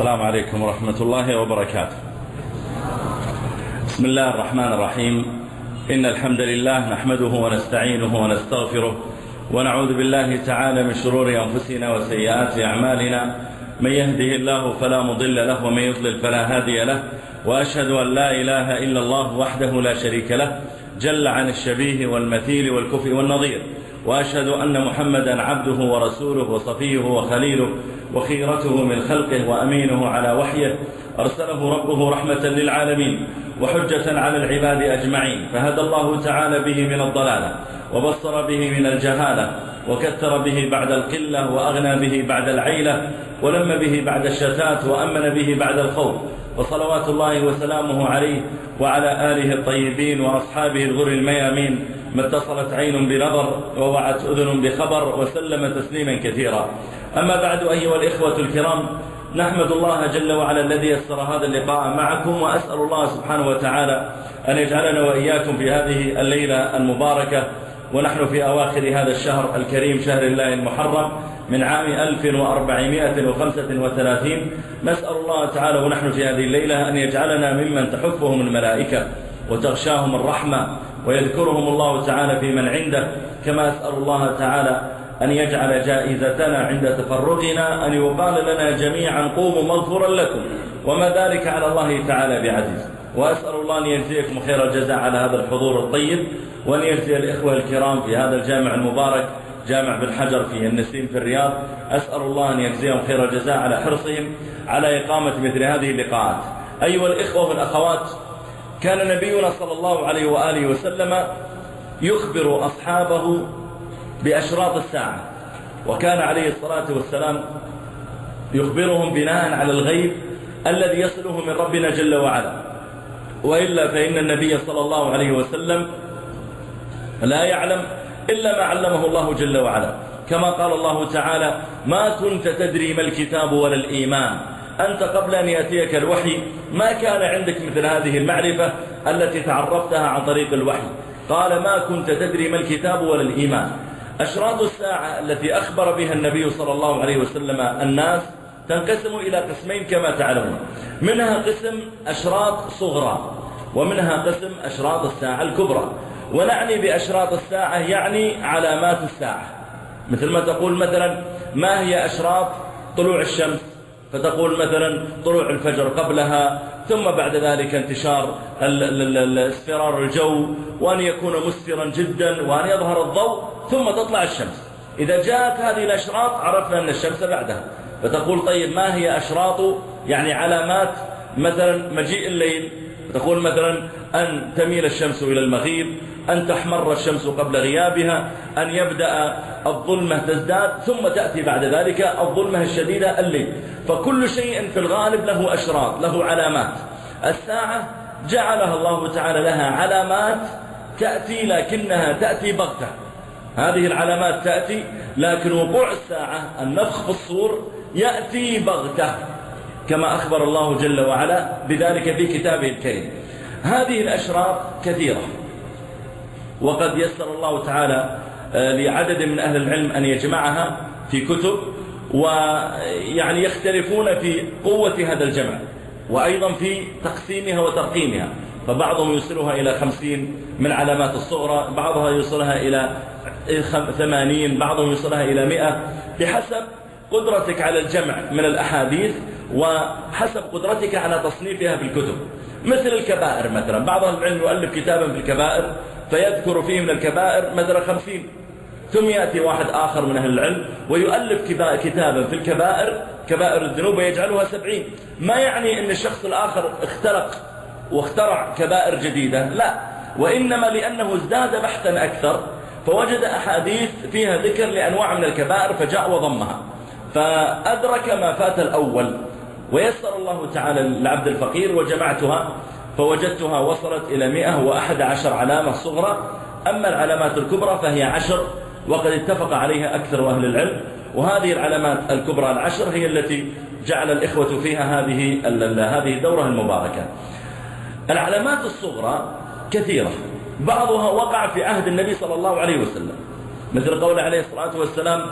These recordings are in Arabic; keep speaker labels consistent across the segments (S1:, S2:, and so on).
S1: السلام عليكم ورحمة الله وبركاته بسم الله الرحمن الرحيم إن الحمد لله نحمده ونستعينه ونستغفره ونعوذ بالله تعالى من شرور أنفسنا وسيئات أعمالنا۔ من يهده الله فلا مضل له ومن يضلل فلا هادي له۔ وأشهد أن لا إله إلا الله وحده لا شريك له۔ جل عن الشبيه والمثيل والكفء والنظير وأشهد أن محمدا عبده ورسوله وصفيه وخليله وخيرته من خلقه وأمينه على وحيه. أرسله ربه رحمة للعالمين وحجة على العباد أجمعين. فهدى الله تعالى به من الضلالة وبصر به من الجهالة وكثر به بعد القلة وأغنى به بعد العيلة ولم به بعد الشتات وأمن به بعد الخوف. وصلوات الله وسلامه عليه وعلى آله الطيبين وأصحابه الغر الميامين. ما اتصلت عين بنظر ووعت أذن بخبر وسلم تسليما كثيرا. أما بعد أيها الإخوة الكرام نحمد الله جل وعلا الذي يسر هذا اللقاء معكم وأسأل الله سبحانه وتعالى أن يجعلنا وإياكم في هذه الليلة المباركة ونحن في أواخر هذا الشهر الكريم شهر الله المحرم من عام 1435 نسأل الله تعالى ونحن في هذه الليلة أن يجعلنا ممن تحفهم الملائكة وتغشاهم الرحمة ويذكرهم الله تعالى في من عنده كما أسأل الله تعالى أن يجعل جائزتنا عند تفرغنا أن يقال لنا جميعا قوموا مغفورا لكم وما ذلك على الله تعالى بعزيز. وأسأل الله أن يجزيكم خير الجزاء على هذا الحضور الطيب وأن يجزي الإخوة الكرام في هذا الجامع المبارك جامع بن حجر في النسيم في الرياض. أسأل الله أن يجزيهم خير الجزاء على حرصهم على إقامة مثل هذه اللقاءات. أيها الإخوة والأخوات كان نبينا صلى الله عليه وآله وسلم يخبر أصحابه بأشراط الساعة وكان عليه الصلاة والسلام يخبرهم بناء على الغيب الذي يصله من ربنا جل وعلا. وإلا فإن النبي صلى الله عليه وسلم لا يعلم إلا ما علمه الله جل وعلا. كما قال الله تعالى ما كنت تدري ما الكتاب ولا الإيمان أنت قبل أن يأتيك الوحي ما كان عندك مثل هذه المعرفة التي تعرفتها عن طريق الوحي. قال ما كنت تدري ما الكتاب ولا الإيمان. أشراط الساعة التي أخبر بها النبي صلى الله عليه وسلم الناس تنقسم إلى قسمين كما تعلمون. منها قسم أشراط صغرى ومنها قسم أشراط الساعة الكبرى. ونعني بأشراط الساعة يعني علامات الساعة. مثل ما تقول مثلا ما هي أشراط طلوع الشمس؟ فتقول مثلا طلوع الفجر قبلها ثم بعد ذلك انتشار اصفرار الجو وأن يكون مسفرا جدا وأن يظهر الضوء ثم تطلع الشمس. إذا جاءت هذه الأشراط عرفنا أن الشمس بعدها. فتقول طيب ما هي أشراط؟ يعني علامات مثلا مجيء الليل. تقول مثلا أن تميل الشمس إلى المغيب. أن تحمر الشمس قبل غيابها أن يبدأ الظلمة تزداد ثم تأتي بعد ذلك الظلمة الشديدة الليل. فكل شيء في الغالب له أشراط له علامات. الساعة جعلها الله تعالى لها علامات تأتي لكنها تأتي بغتة. هذه العلامات تأتي لكن وقوع الساعة النفخ في الصور يأتي بغتة كما أخبر الله جل وعلا بذلك في كتابه الكريم. هذه الأشرار كثيرة. وقد يسر الله تعالى آه، لعدد من أهل العلم أن يجمعها في كتب ويعني يختلفون في قوة هذا الجمع وأيضا في تقسيمها وترقيمها. فبعضهم يوصلها إلى خمسين من علامات الصغرى بعضها يوصلها إلى ثمانين بعضهم يوصلها إلى مئة. بحسب قدرتك على الجمع من الأحاديث وحسب قدرتك على تصنيفها في الكتب مثل الكبائر مثلا بعض العلم يؤلف كتابا في الكبائر فيذكر فيه من الكبائر مدر خمسين ثم يأتي واحد آخر من أهل العلم ويؤلف كتابا في الكبائر كبائر الذنوب ويجعلها سبعين. ما يعني أن الشخص الآخر اختلق واخترع كبائر جديدة؟ لا. وإنما لأنه ازداد بحثا أكثر فوجد أحاديث فيها ذكر لأنواع من الكبائر فجاء وضمها. فأدرك ما فات الأول. ويسر الله تعالى العبد الفقير وجمعتها. فوجدتها وصلت إلى 111 علامة صغرى. أما العلامات الكبرى فهي عشر وقد اتفق عليها أكثر أهل العلم. وهذه العلامات الكبرى العشر هي التي جعل الإخوة فيها هذه هذه الدورة المباركة. العلامات الصغرى كثيرة. بعضها وقع في عهد النبي صلى الله عليه وسلم. مثل قول عليه الصلاة والسلام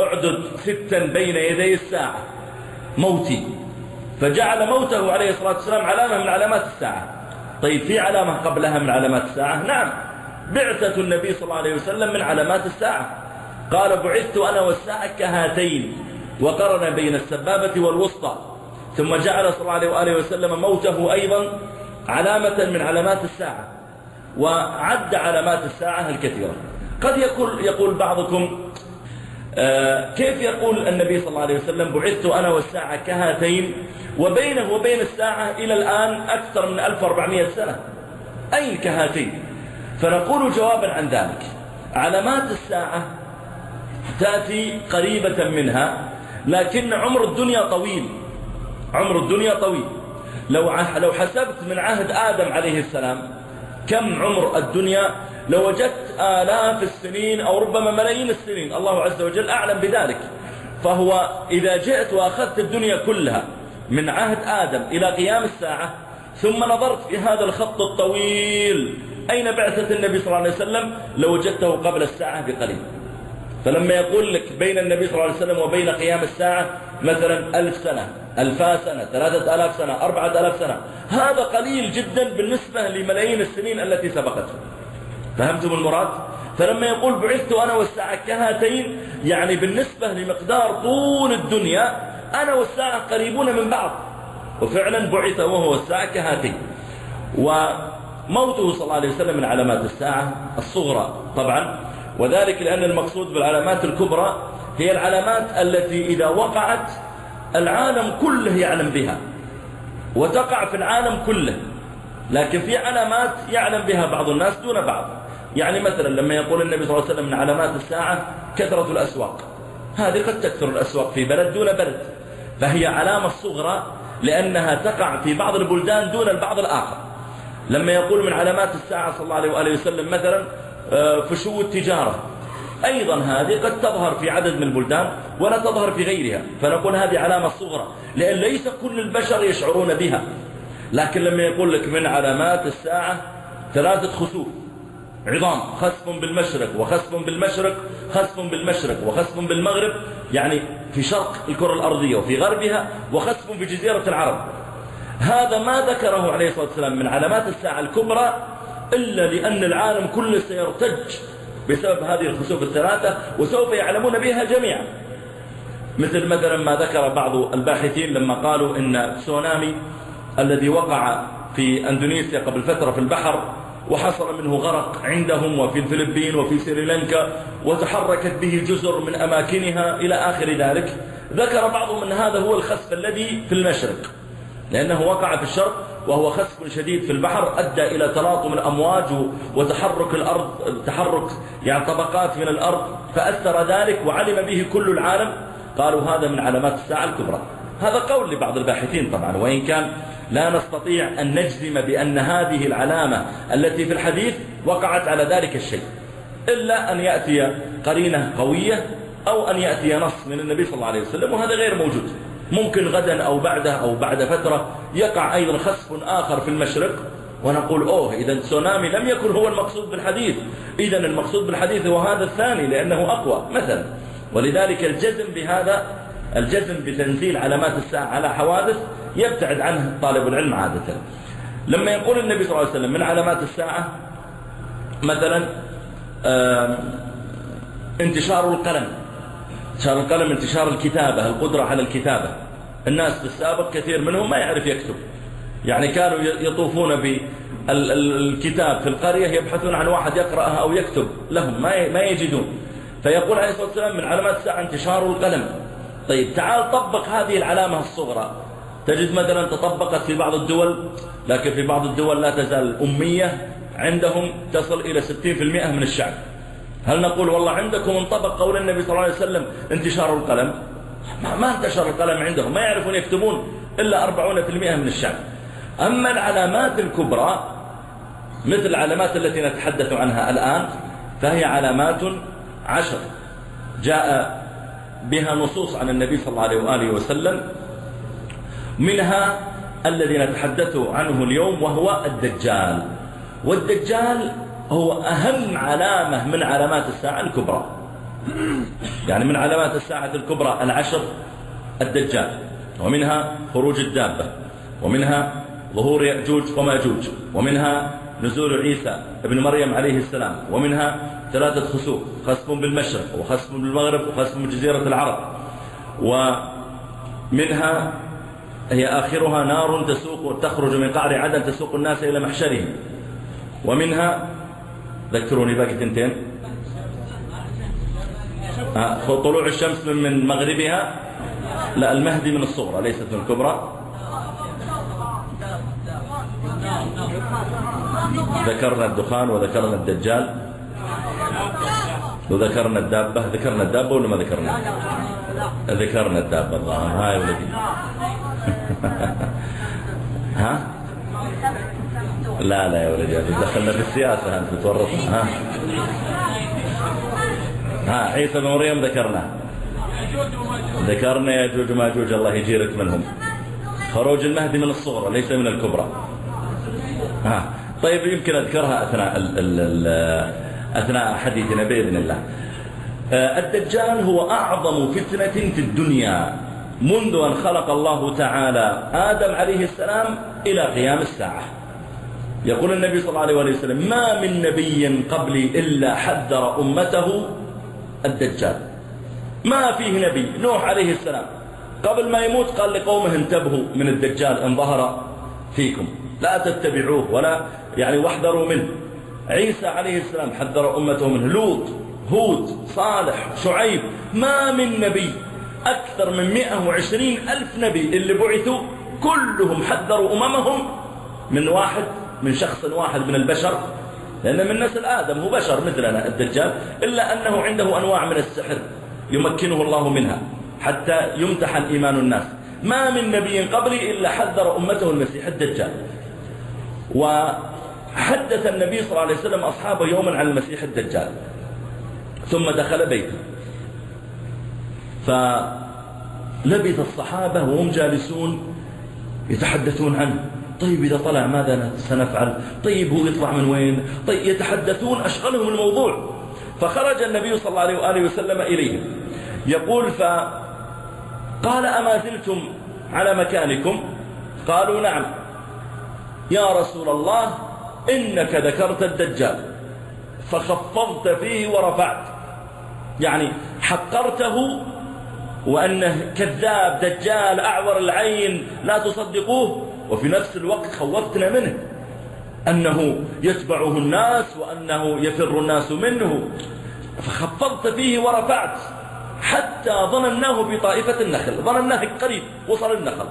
S1: اعدد ستا بين يدي الساعة. موتي. فجعل موته عليه الصلاة والسلام علامة من علامات الساعة. طيب في علامة قبلها من علامات الساعة؟ نعم. بعثة النبي صلى الله عليه وسلم من علامات الساعة. قال بعثت أنا والساعة كهاتين وقرن بين السبابة والوسطى. ثم جعل صلى الله عليه وسلم موته أيضا علامة من علامات الساعة. وعد علامات الساعة الكثيرة. قد يقول, يقول بعضكم آه، كيف يقول النبي صلى الله عليه وسلم؟ بعثت أنا والساعة كهاتين وبينه وبين الساعة إلى الآن أكثر من 1400 سنة. أي كهاتين؟ فنقول جوابا عن ذلك. علامات الساعة تأتي قريبة منها لكن عمر الدنيا طويل. عمر الدنيا طويل. لو لو حسبت من عهد آدم عليه السلام كم عمر الدنيا لوجدت آلاف السنين أو ربما ملايين السنين. الله عز وجل أعلم بذلك. فهو إذا جئت وأخذت الدنيا كلها من عهد آدم إلى قيام الساعة ثم نظرت في هذا الخط الطويل أين بعثة النبي صلى الله عليه وسلم؟ لوجدته قبل الساعة بقليل. فلما يقول لك بين النبي صلى الله عليه وسلم وبين قيام الساعة مثلا ألف سنة ألفا سنة ثلاثة ألاف سنة أربعة ألاف سنة هذا قليل جدا بالنسبة لملايين السنين التي سبقته. فهمتم المراد؟ فلما يقول بعثت أنا والساعة كهاتين يعني بالنسبة لمقدار طول الدنيا أنا والساعة قريبون من بعض. وفعلا بعث وهو والساعة كهاتين. وموته صلى الله عليه وسلم من علامات الساعة الصغرى طبعا. وذلك لأن المقصود بالعلامات الكبرى هي العلامات التي إذا وقعت العالم كله يعلم بها. وتقع في العالم كله. لكن في علامات يعلم بها بعض الناس دون بعض. يعني مثلا لما يقول النبي صلى الله عليه وسلم من علامات الساعة كثرة الأسواق. هذه قد تكثر الأسواق في بلد دون بلد. فهي علامة صغرى لأنها تقع في بعض البلدان دون البعض الآخر. لما يقول من علامات الساعة صلى الله عليه وآله وسلم مثلا آه، فشو التجارة. أيضا هذه قد تظهر في عدد من البلدان ولا تظهر في غيرها. فنقول هذه علامة صغرى لأن ليس كل البشر يشعرون بها. لكن لما يقول لك من علامات الساعة ثلاثة خسوف عظام خصم بالمشرق وخصم بالمشرق خصم بالمشرق وخصم بالمغرب يعني في شرق الكرة الأرضية وفي غربها وخصم في جزيرة العرب. هذا ما ذكره عليه الصلاة والسلام من علامات الساعة الكبرى إلا لأن العالم كله سيرتج بسبب هذه الخسوف الثلاثة وسوف يعلمون بها جميعا. مثل مثلا ما ذكر بعض الباحثين لما قالوا إن تسونامي الذي وقع في أندونيسيا قبل فترة في البحر وحصل منه غرق عندهم وفي الفلبين وفي سريلانكا وتحركت به جزر من أماكنها إلى آخر ذلك. ذكر بعضهم أن هذا هو الخسف الذي في المشرق لأنه وقع في الشرق وهو خسف شديد في البحر أدى إلى تلاطم الأمواج وتحرك الأرض تحرك يعني طبقات من الأرض فأثر ذلك وعلم به كل العالم. قالوا هذا من علامات الساعة الكبرى. هذا قول لبعض الباحثين طبعا وإن كان لا نستطيع أن نجزم بأن هذه العلامة التي في الحديث وقعت على ذلك الشيء. إلا أن يأتي قرينة قوية أو أن يأتي نص من النبي صلى الله عليه وسلم وهذا غير موجود. ممكن غدا أو بعده أو بعد فترة يقع أيضا خسف آخر في المشرق ونقول أوه إذا تسونامي لم يكن هو المقصود بالحديث. إذا المقصود بالحديث هو هذا الثاني لأنه أقوى مثلا. ولذلك الجزم بهذا الجزم بتنزيل علامات الساعة على حوادث يبتعد عنه طالب العلم عادة. لما يقول النبي صلى الله عليه وسلم من علامات الساعة؟ مثلا انتشار القلم. انتشار القلم انتشار الكتابة القدرة على الكتابة. الناس في السابق كثير منهم ما يعرف يكتب. يعني كانوا يطوفون بالكتاب في القرية يبحثون عن واحد يقرأها أو يكتب. لهم ما يجدون. فيقول عليه الصلاة والسلام من علامات الساعة انتشار القلم. طيب تعال طبق هذه العلامة الصغرى. تجد مثلا تطبقت في بعض الدول لكن في بعض الدول لا تزال الأمية عندهم تصل إلى 60% من الشعب. هل نقول والله عندكم انطبق قول النبي صلى الله عليه وسلم انتشار القلم؟ ما انتشر القلم عندهم ما يعرفون يكتبون إلا 40% من الشعب. أما العلامات الكبرى مثل العلامات التي نتحدث عنها الآن فهي علامات عشر. جاء بها نصوص عن النبي صلى الله عليه وآله وسلم منها الذي نتحدث عنه اليوم وهو الدجال. والدجال هو أهم علامة من علامات الساعة الكبرى. يعني من علامات الساعة الكبرى العشر الدجال. ومنها خروج الدابة. ومنها ظهور يأجوج ومأجوج. ومنها نزول عيسى ابن مريم عليه السلام. ومنها ثلاثة خسوف خصم بالمشرق وخصم بالمغرب وخصم بجزيرة العرب. ومنها هي آخرها نار تسوق تخرج من قعر عدن تسوق الناس إلى محشرهم. ومنها ذكروني باقي تنتين. آه، طلوع الشمس من مغربها لا المهدي من الصغرى ليست من الكبرى. ذكرنا الدخان وذكرنا الدجال وذكرنا الدابة. ذكرنا الدابة ولا ما ذكرنا؟ ذكرنا الدابة. الله هاي ولدي. ها؟ لا لا يا رجال دخلنا في السياسة أنت تورطنا ها؟ ها عيسى بن مريم ذكرنا. ذكرنا يا جوج ما جوج الله يجيرك منهم. خروج المهدي من الصغرى ليس من الكبرى. ها طيب يمكن أذكرها أثناء الـ الـ الـ أثناء حديثنا بإذن الله. آه، الدجال هو أعظم فتنة في الدنيا. منذ أن خلق الله تعالى آدم عليه السلام إلى قيام الساعة. يقول النبي صلى الله عليه وسلم ما من نبي قبلي إلا حذر أمته الدجال. ما فيه نبي. نوح عليه السلام. قبل ما يموت قال لقومه انتبهوا من الدجال إن ظهر فيكم. لا تتبعوه ولا يعني واحذروا منه. عيسى عليه السلام حذر أمته منه لوط هود صالح شعيب. ما من نبي أكثر من 120 ألف نبي اللي بعثوا كلهم حذروا أممهم من واحد من شخص واحد من البشر. لأن من نسل آدم هو بشر مثلنا الدجال إلا أنه عنده أنواع من السحر يمكنه الله منها حتى يمتحن إيمان الناس. ما من نبي قبلي إلا حذر أمته المسيح الدجال. وحدث النبي صلى الله عليه وسلم أصحابه يوما عن المسيح الدجال. ثم دخل بيته. فلبث الصحابة وهم جالسون يتحدثون عنه. طيب إذا طلع ماذا سنفعل؟ طيب هو يطلع من وين؟ طيب يتحدثون أشغلهم الموضوع. فخرج النبي صلى الله عليه وآله وسلم إليهم. يقول فقال أما زلتم على مكانكم؟ قالوا نعم. يا رسول الله إنك ذكرت الدجال. فخفضت فيه ورفعت. يعني حقرته وأنه كذاب دجال أعور العين لا تصدقوه. وفي نفس الوقت خوفتنا منه. أنه يتبعه الناس وأنه يفر الناس منه. فخفضت فيه ورفعت. حتى ظنناه بطائفة النخل. ظنناه قريب وصل النخل.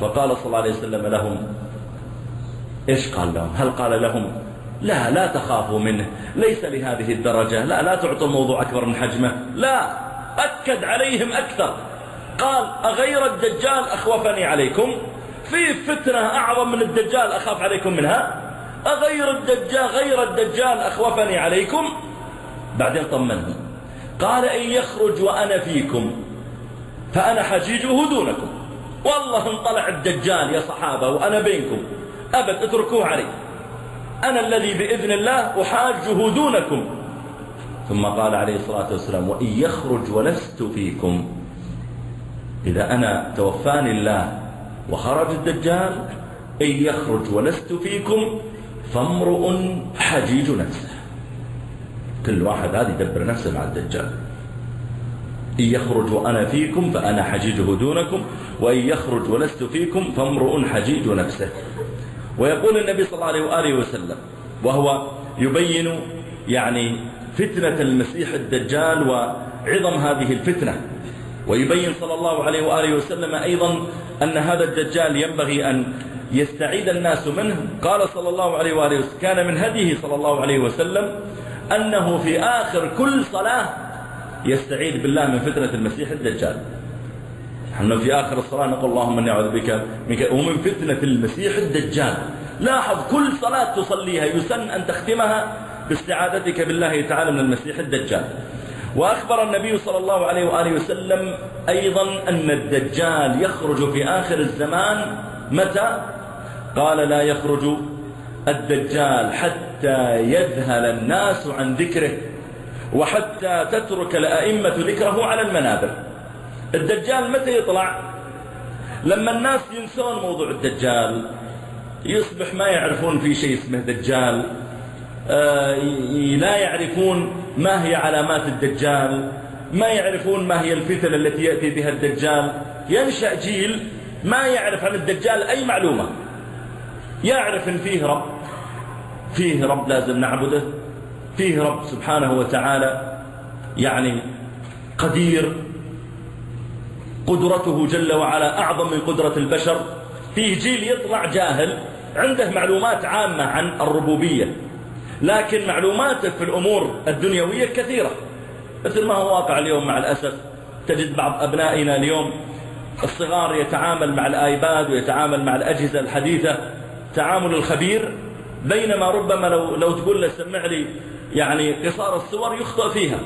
S1: فقال صلى الله عليه وسلم لهم إيش قال لهم؟ هل قال لهم لا لا تخافوا منه. ليس لهذه الدرجة. لا لا تعطوا الموضوع أكبر من حجمه. لا. أكد عليهم أكثر. قال أغير الدجال أخوفني عليكم؟ في فتنة أعظم من الدجال أخاف عليكم منها؟ أغير الدجال غير الدجال أخوفني عليكم؟ بعدين طمنهم قال إن يخرج وأنا فيكم فأنا حجيجه دونكم والله انطلع الدجال يا صحابة وأنا بينكم. أبد اتركوه علي. أنا الذي بإذن الله أحاجه دونكم ثم قال عليه الصلاة والسلام وإن يخرج ولست فيكم. إذا أنا توفاني الله وخرج الدجال إن يخرج ولست فيكم فامرؤ حجيج نفسه. كل واحد هذا يدبر نفسه مع الدجال. إن يخرج وأنا فيكم فأنا حجيجه دونكم وإن يخرج ولست فيكم فامرؤ حجيج نفسه. ويقول النبي صلى الله عليه وآله وسلم وهو يبين يعني فتنة المسيح الدجال وعظم هذه الفتنة. ويبين صلى الله عليه وآله وسلم أيضا أن هذا الدجال ينبغي أن يستعيد الناس منه. قال صلى الله عليه وآله وسلم كان من هديه صلى الله عليه وسلم أنه في آخر كل صلاة يستعيد بالله من فتنة المسيح الدجال. نحن في آخر الصلاة نقول اللهم أني أعوذ بك ومن فتنة المسيح الدجال. لاحظ كل صلاة تصليها يسن أن تختمها باستعاذتك بالله تعالى من المسيح الدجال وأخبر النبي صلى الله عليه وآله وسلم أيضا أن الدجال يخرج في آخر الزمان متى؟ قال لا يخرج الدجال حتى يذهل الناس عن ذكره وحتى تترك الأئمة ذكره على المنابر الدجال متى يطلع؟ لما الناس ينسون موضوع الدجال يصبح ما يعرفون في شيء اسمه دجال آه، لا يعرفون ما هي علامات الدجال ما يعرفون ما هي الفتن التي يأتي بها الدجال. ينشأ جيل ما يعرف عن الدجال أي معلومة. يعرف أن فيه رب فيه رب لازم نعبده فيه رب سبحانه وتعالى يعني قدير قدرته جل وعلا أعظم من قدرة البشر. فيه جيل يطلع جاهل عنده معلومات عامة عن الربوبية. لكن معلوماته في الأمور الدنيوية كثيرة. مثل ما هو واقع اليوم مع الأسف تجد بعض أبنائنا اليوم الصغار يتعامل مع الآيباد ويتعامل مع الأجهزة الحديثة. تعامل الخبير بينما ربما لو, لو تقول له سمع لي يعني قصار الصور يخطئ فيها.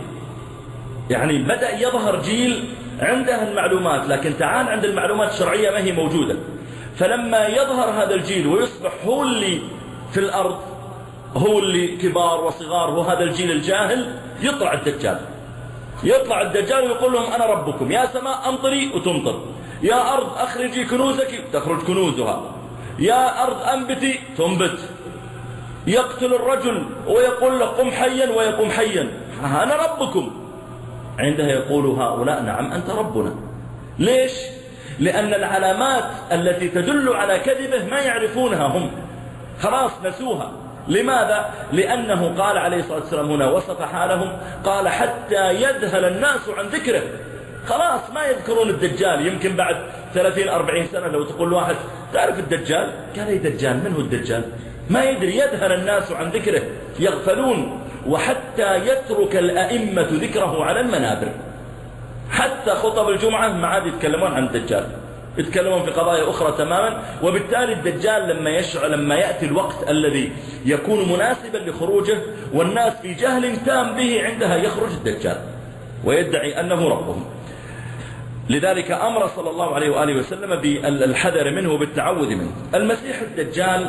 S1: يعني بدأ يظهر جيل عنده المعلومات لكن تعال عند المعلومات الشرعية ما هي موجودة. فلما يظهر هذا الجيل ويصبح هو اللي في الأرض هو اللي كبار وصغار وهذا الجيل الجاهل يطلع الدجال. يطلع الدجال ويقول لهم أنا ربكم. يا سماء أمطري وتمطر. يا أرض أخرجي كنوزك تخرج كنوزها. يا أرض أنبتي تنبت. يقتل الرجل ويقول له قم حيا ويقوم حيا. أنا ربكم. عندها يقول هؤلاء نعم أنت ربنا. ليش؟ لأن العلامات التي تدل على كذبه ما يعرفونها هم. خلاص نسوها. لماذا؟ لأنه قال عليه الصلاة والسلام هنا وصف حالهم قال حتى يذهل الناس عن ذكره. خلاص ما يذكرون الدجال. يمكن بعد 30 40 سنة لو تقول واحد تعرف الدجال؟ قال اي دجال؟ من هو الدجال؟ ما يدري. يذهل الناس عن ذكره يغفلون. وحتى يترك الأئمة ذكره على المنابر. حتى خطب الجمعة ما عاد يتكلمون عن الدجال. يتكلمون في قضايا أخرى تماما. وبالتالي الدجال لما يشعر لما يأتي الوقت الذي يكون مناسبا لخروجه والناس في جهل تام به عندها يخرج الدجال ويدعي أنه ربهم. لذلك أمر صلى الله عليه وآله وسلم بالحذر منه وبالتعوذ منه. المسيح الدجال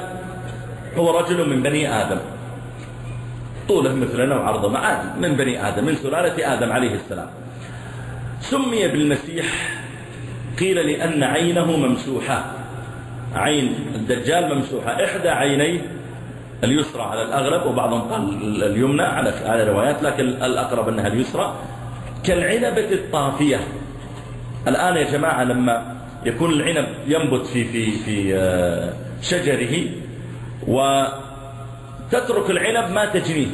S1: هو رجل من بني آدم. طوله مثلنا وعرضه معادي من بني آدم من سلالة آدم عليه السلام. سمي بالمسيح قيل لأن عينه ممسوحة. عين الدجال ممسوحة. إحدى عينيه اليسرى على الأغلب وبعضهم قال اليمنى على الروايات روايات لكن الأقرب أنها اليسرى. كالعنبة الطافية. الآن يا جماعة لما يكون العنب ينبت في في في آه، شجره وتترك العنب ما تجنيه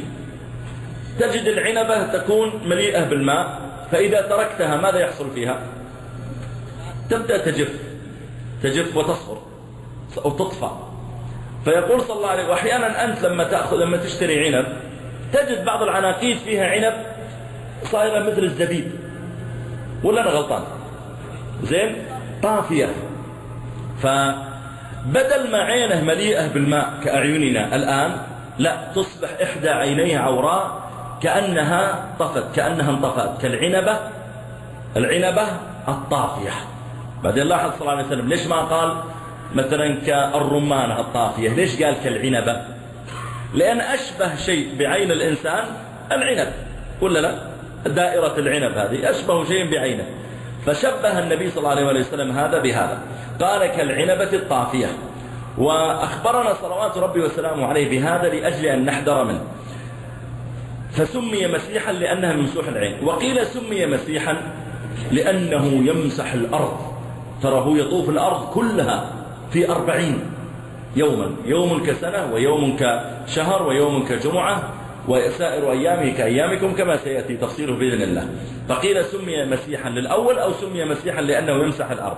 S1: تجد العنبة تكون مليئة بالماء فإذا تركتها ماذا يحصل فيها؟ تبدأ تجف تجف وتصفر أو تطفى فيقول صلى الله عليه وسلم أحيانا أنت لما, تأخذ لما تشتري عنب تجد بعض العناكيد فيها عنب صايرة مثل الزبيب. ولا أنا غلطان؟ زين؟ طافية. فبدل ما عينه مليئة بالماء كأعيننا الآن لا تصبح إحدى عينيه عوراء كأنها طفت كأنها انطفت كالعنبة العنبة الطافية. بعدين لاحظ صلى الله عليه وسلم ليش ما قال؟ مثلا كالرمانة الطافية ليش قال كالعنبة لأن أشبه شيء بعين الإنسان العنب ولا لا؟ دائرة العنب هذه أشبه شيء بعينه. فشبه النبي صلى الله عليه وسلم هذا بهذا. قال كالعنبة الطافية وأخبرنا صلوات ربي وسلامه عليه بهذا لأجل أن نحذر منه. فسمي مسيحا لأنها ممسوح العين. وقيل سمي مسيحا لأنه يمسح الأرض. تراه يطوف الأرض كلها في أربعين يوما يوم كسنة ويوم كشهر ويوم كجمعة وسائر أيامه كأيامكم كما سيأتي تفصيله بإذن الله. فقيل سمي مسيحا للأول أو سمي مسيحا لأنه يمسح الأرض.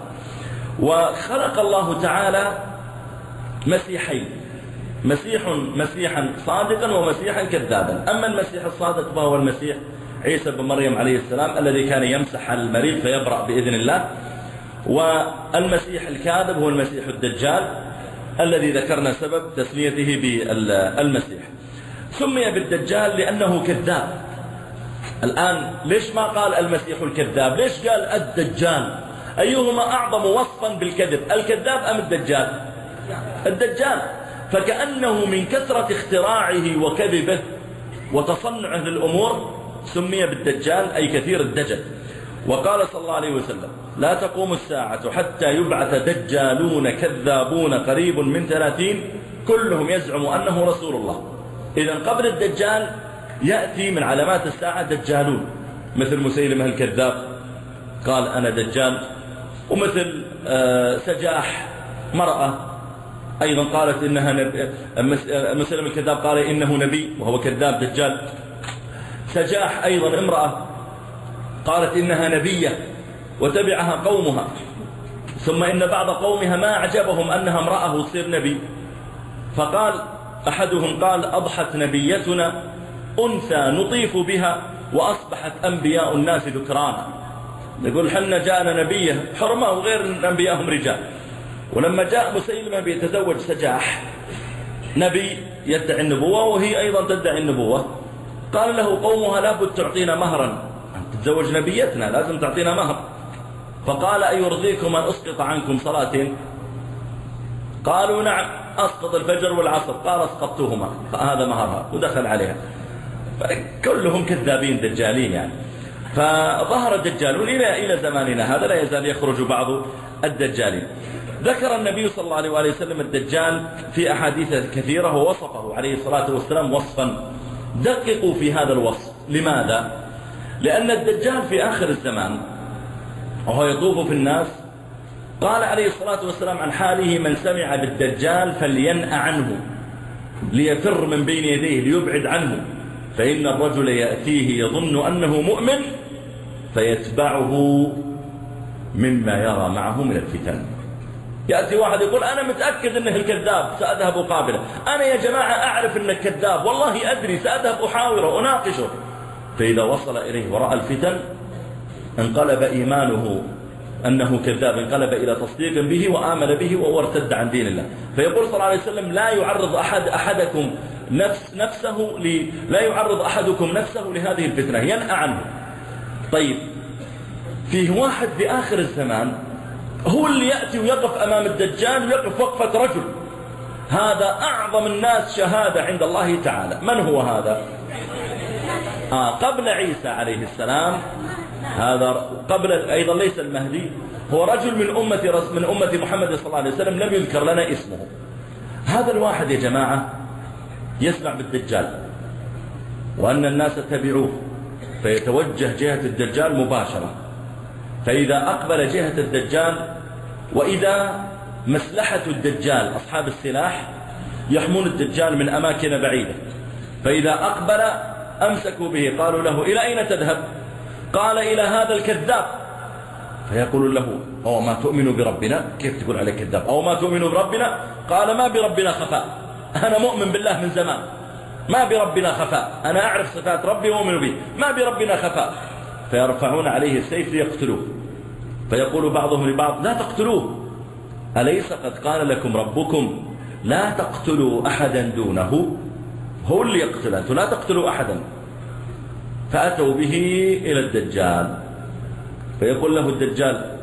S1: وخلق الله تعالى مسيحين مسيح مسيحا صادقا ومسيحا كذابا. أما المسيح الصادق فهو المسيح عيسى بن مريم عليه السلام الذي كان يمسح المريض فيبرأ بإذن الله. والمسيح الكاذب هو المسيح الدجال الذي ذكرنا سبب تسميته بالمسيح سمي بالدجال لأنه كذاب. الآن ليش ما قال المسيح الكذاب؟ ليش قال الدجال؟ أيهما أعظم وصفا بالكذب؟ الكذاب أم الدجال؟ الدجال. فكأنه من كثرة اختراعه وكذبه وتصنعه للأمور سمي بالدجال أي كثير الدجل. وقال صلى الله عليه وسلم لا تقوم الساعة حتى يبعث دجالون كذابون قريب من ثلاثين كلهم يزعم أنه رسول الله. إذا قبل الدجال يأتي من علامات الساعة دجالون. مثل مسيلمة الكذاب قال أنا دجال. ومثل آه، سجاح مرأة. أيضا قالت إنها نبي الكذاب قال إنه نبي وهو كذاب دجال. سجاح أيضا امرأة قالت إنها نبية. وتبعها قومها. ثم إن بعض قومها ما أعجبهم أنها امرأة تصير نبي. فقال أحدهم قال أضحت نبيتنا أنثى نطيف بها وأصبحت أنبياء الناس ذكرانا. نقول حنا جاءنا نبيه حرمة وغير الأنبياء هم رجال. ولما جاء مسيلمة بيتزوج سجاح. نبي يدعي النبوة وهي أيضا تدعي النبوة. قال له قومها لابد تعطينا مهرا. تتزوج نبيتنا لازم تعطينا مهر. فقال أيرضيكم أن أسقط عنكم صلاة؟ قالوا نعم أسقط الفجر والعصر. قال أسقطتهما هذا مهرها. ودخل عليها. كلهم كذابين دجالين يعني. فظهر الدجالون إلى إلى زماننا. هذا لا يزال يخرج بعض الدجالين. ذكر النبي صلى الله عليه وآله وسلم الدجال في أحاديث كثيرة ووصفه عليه الصلاة والسلام وصفا. دققوا في هذا الوصف. لماذا؟ لأن الدجال في آخر الزمان وهو يطوف في الناس. قال عليه الصلاة والسلام عن حاله من سمع بالدجال فلينأ عنه ليفر من بين يديه ليبعد عنه. فإن الرجل يأتيه يظن أنه مؤمن فيتبعه مما يرى معه من الفتن. يأتي واحد يقول أنا متأكد أنه الكذاب سأذهب أقابله. أنا يا جماعة أعرف أنك كذاب والله أدري سأذهب أحاوره أناقشه. فإذا وصل إليه ورأى الفتن انقلب إيمانه أنه كذاب انقلب إلى تصديق به وآمن به وهو ارتد عن دين الله. فيقول صلى الله عليه وسلم لا يعرض أحد أحدكم نفس نفسه ل... لا يعرض أحدكم نفسه لهذه الفتنة. ينأى عنه. طيب فيه واحد بآخر الزمان هو اللي يأتي ويقف أمام الدجال ويقف وقفة رجل. هذا أعظم الناس شهادة عند الله تعالى. من هو هذا؟ آه قبل عيسى عليه السلام هذا قبل أيضا ليس المهدي. هو رجل من أمة, من أمة محمد صلى الله عليه وسلم لم يذكر لنا اسمه. هذا الواحد يا جماعة يسمع بالدجال وأن الناس تبعوه فيتوجه جهة الدجال مباشرة. فإذا أقبل جهة الدجال وإذا مسلحة الدجال أصحاب السلاح يحمون الدجال من أماكن بعيدة. فإذا أقبل أمسكوا به قالوا له إلى أين تذهب؟ قال إلى هذا الكذاب. فيقول له أو ما تؤمن بربنا؟ كيف تقول عليه كذاب؟ أو ما تؤمن بربنا؟ قال ما بربنا خفاء. أنا مؤمن بالله من زمان. ما بربنا خفاء. أنا أعرف صفات ربي وأؤمن به. ما بربنا خفاء. فيرفعون عليه السيف ليقتلوه. فيقول بعضهم لبعض لا تقتلوه. أليس قد قال لكم ربكم لا تقتلوا أحدا دونه؟ هو اللي يقتل أنتم لا تقتلوا أحدا. فأتوا به إلى الدجال. فيقول له الدجال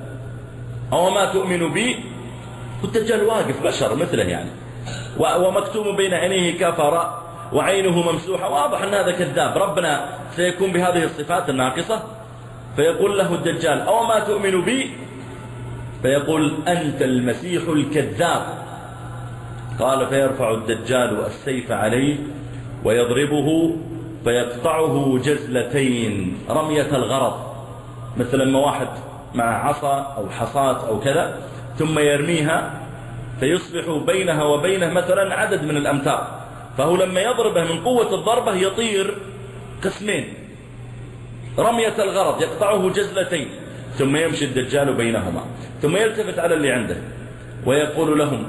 S1: أو ما تؤمن بي؟ والدجال واقف بشر مثله يعني. ومكتوم بين عينيه كفر وعينه ممسوحة. واضح أن هذا كذاب. ربنا سيكون بهذه الصفات الناقصة. فيقول له الدجال أو ما تؤمن بي؟ فيقول أنت المسيح الكذاب. قال فيرفع الدجال السيف عليه ويضربه فيقطعه جزلتين رمية الغرض. مثل لما واحد مع عصا أو حصاة أو كذا ثم يرميها فيصبح بينها وبينه مثلا عدد من الأمتار. فهو لما يضربه من قوة الضربة يطير قسمين. رمية الغرض يقطعه جزلتين ثم يمشي الدجال بينهما ثم يلتفت على اللي عنده ويقول لهم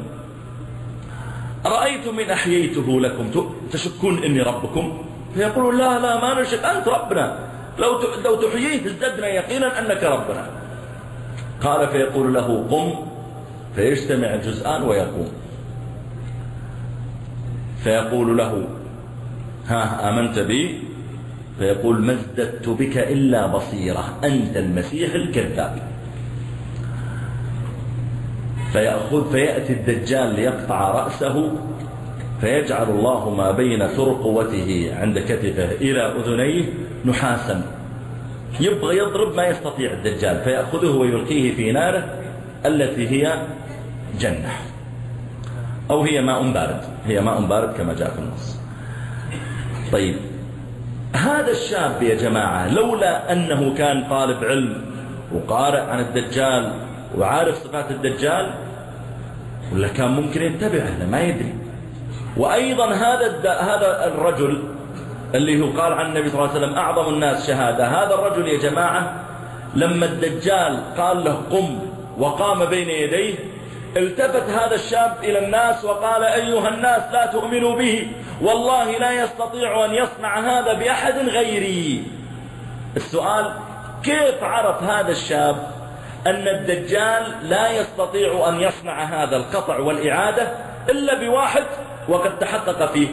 S1: رأيت من أحييته لكم؟ تشكون إني ربكم؟ فيقول لا لا ما نشك أنت ربنا. لو لو تحييه ازددنا يقينا أنك ربنا. قال فيقول له قم. فيجتمع الجزآن ويقوم. فيقول له ها آمنت بي؟ فيقول ما ازددت بك إلا بصيرة. أنت المسيح الكذاب. فيأخذ فيأتي الدجال ليقطع رأسه. فيجعل الله ما بين ثرقوته عند كتفه إلى أذنيه نحاسا. يبغى يضرب ما يستطيع الدجال فيأخذه ويلقيه في ناره التي هي جنة. أو هي ماء بارد هي ماء بارد كما جاء في النص. طيب هذا الشاب يا جماعة لولا أنه كان طالب علم وقارئ عن الدجال وعارف صفات الدجال ولا كان ممكن يتبعه ما يدري؟ وأيضا هذا هذا الرجل اللي هو قال عن النبي صلى الله عليه وسلم أعظم الناس شهادة. هذا الرجل يا جماعة لما الدجال قال له قم وقام بين يديه التفت هذا الشاب إلى الناس وقال أيها الناس لا تؤمنوا به والله لا يستطيع أن يصنع هذا بأحد غيري. السؤال كيف عرف هذا الشاب أن الدجال لا يستطيع أن يصنع هذا القطع والإعادة إلا بواحد؟ وقد تحقق فيه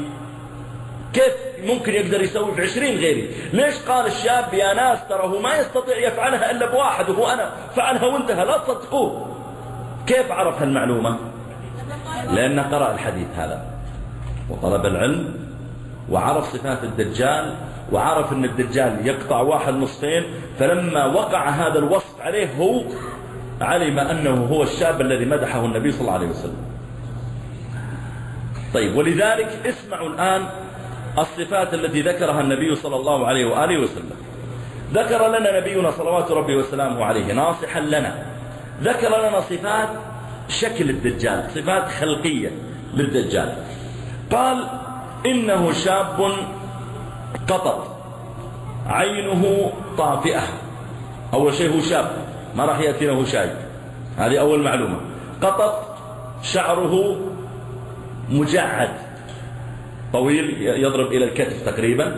S1: كيف ممكن يقدر يسوي في عشرين غيري. ليش قال الشاب يا ناس ترى هو ما يستطيع يفعلها إلا بواحد وهو أنا فعلها وانتهى لا تصدقوه. كيف عرف هالمعلومة؟ لأنه قرأ الحديث هذا. وطلب العلم وعرف صفات الدجال وعرف أن الدجال يقطع واحد نصفين فلما وقع هذا الوصف عليه هو علم أنه هو الشاب الذي مدحه النبي صلى الله عليه وسلم. طيب ولذلك اسمعوا الآن الصفات التي ذكرها النبي صلى الله عليه وآله وسلم. ذكر لنا نبينا صلوات ربي وسلامه عليه ناصحا لنا. ذكر لنا صفات شكل الدجال صفات خلقية للدجال. قال إنه شاب قطط عينه طافئة. أول شيء هو شاب ما راح يأتي له شاي. هذه أول معلومة. قطط شعره مجعد طويل يضرب إلى الكتف تقريبا.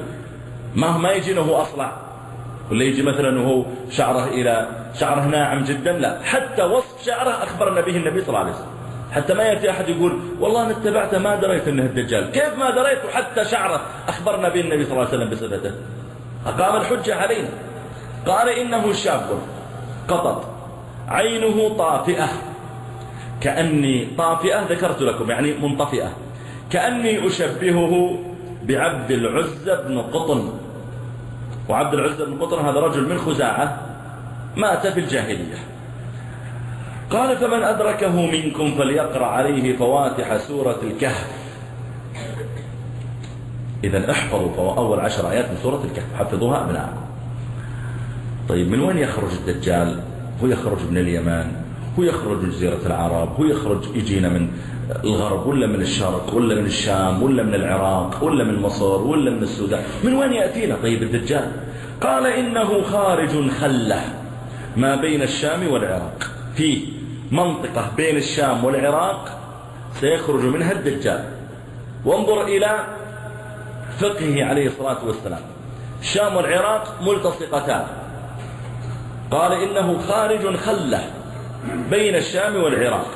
S1: ما ما يجي أنه أصلع. ولا يجي مثلا أنه شعره إلى شعره ناعم جدا لا. حتى وصف شعره أخبرنا به النبي صلى الله عليه وسلم. حتى ما يأتي أحد يقول والله أنا اتبعته ما دريت أنه الدجال. كيف ما دريت؟ حتى شعره أخبرنا به النبي صلى الله عليه وسلم بصفته. أقام الحجة علينا قال إنه شاب قطط عينه طافئة. كأني طافئة ذكرت لكم يعني منطفئة. كأني أشبهه بعبد العزة بن قطن. وعبد العزة بن قطن هذا رجل من خزاعة مات في الجاهلية. قال فمن أدركه منكم فليقرأ عليه فواتح سورة الكهف. إذا احفظوا فهو أول عشر آيات من سورة الكهف. حفظوها أبناءكم طيب من وين يخرج الدجال؟ هو يخرج من اليمن. هو يخرج من جزيرة العرب هو يخرج يجينا من الغرب ولا من الشرق ولا من الشام ولا من العراق ولا من مصر ولا من السودان. من وين يأتينا؟ طيب الدجال. قال إنه خارج خلة ما بين الشام والعراق. في منطقة بين الشام والعراق سيخرج منها الدجال. وانظر إلى فقهه عليه الصلاة والسلام. الشام والعراق ملتصقتان. قال إنه خارج خلة. بين الشام والعراق.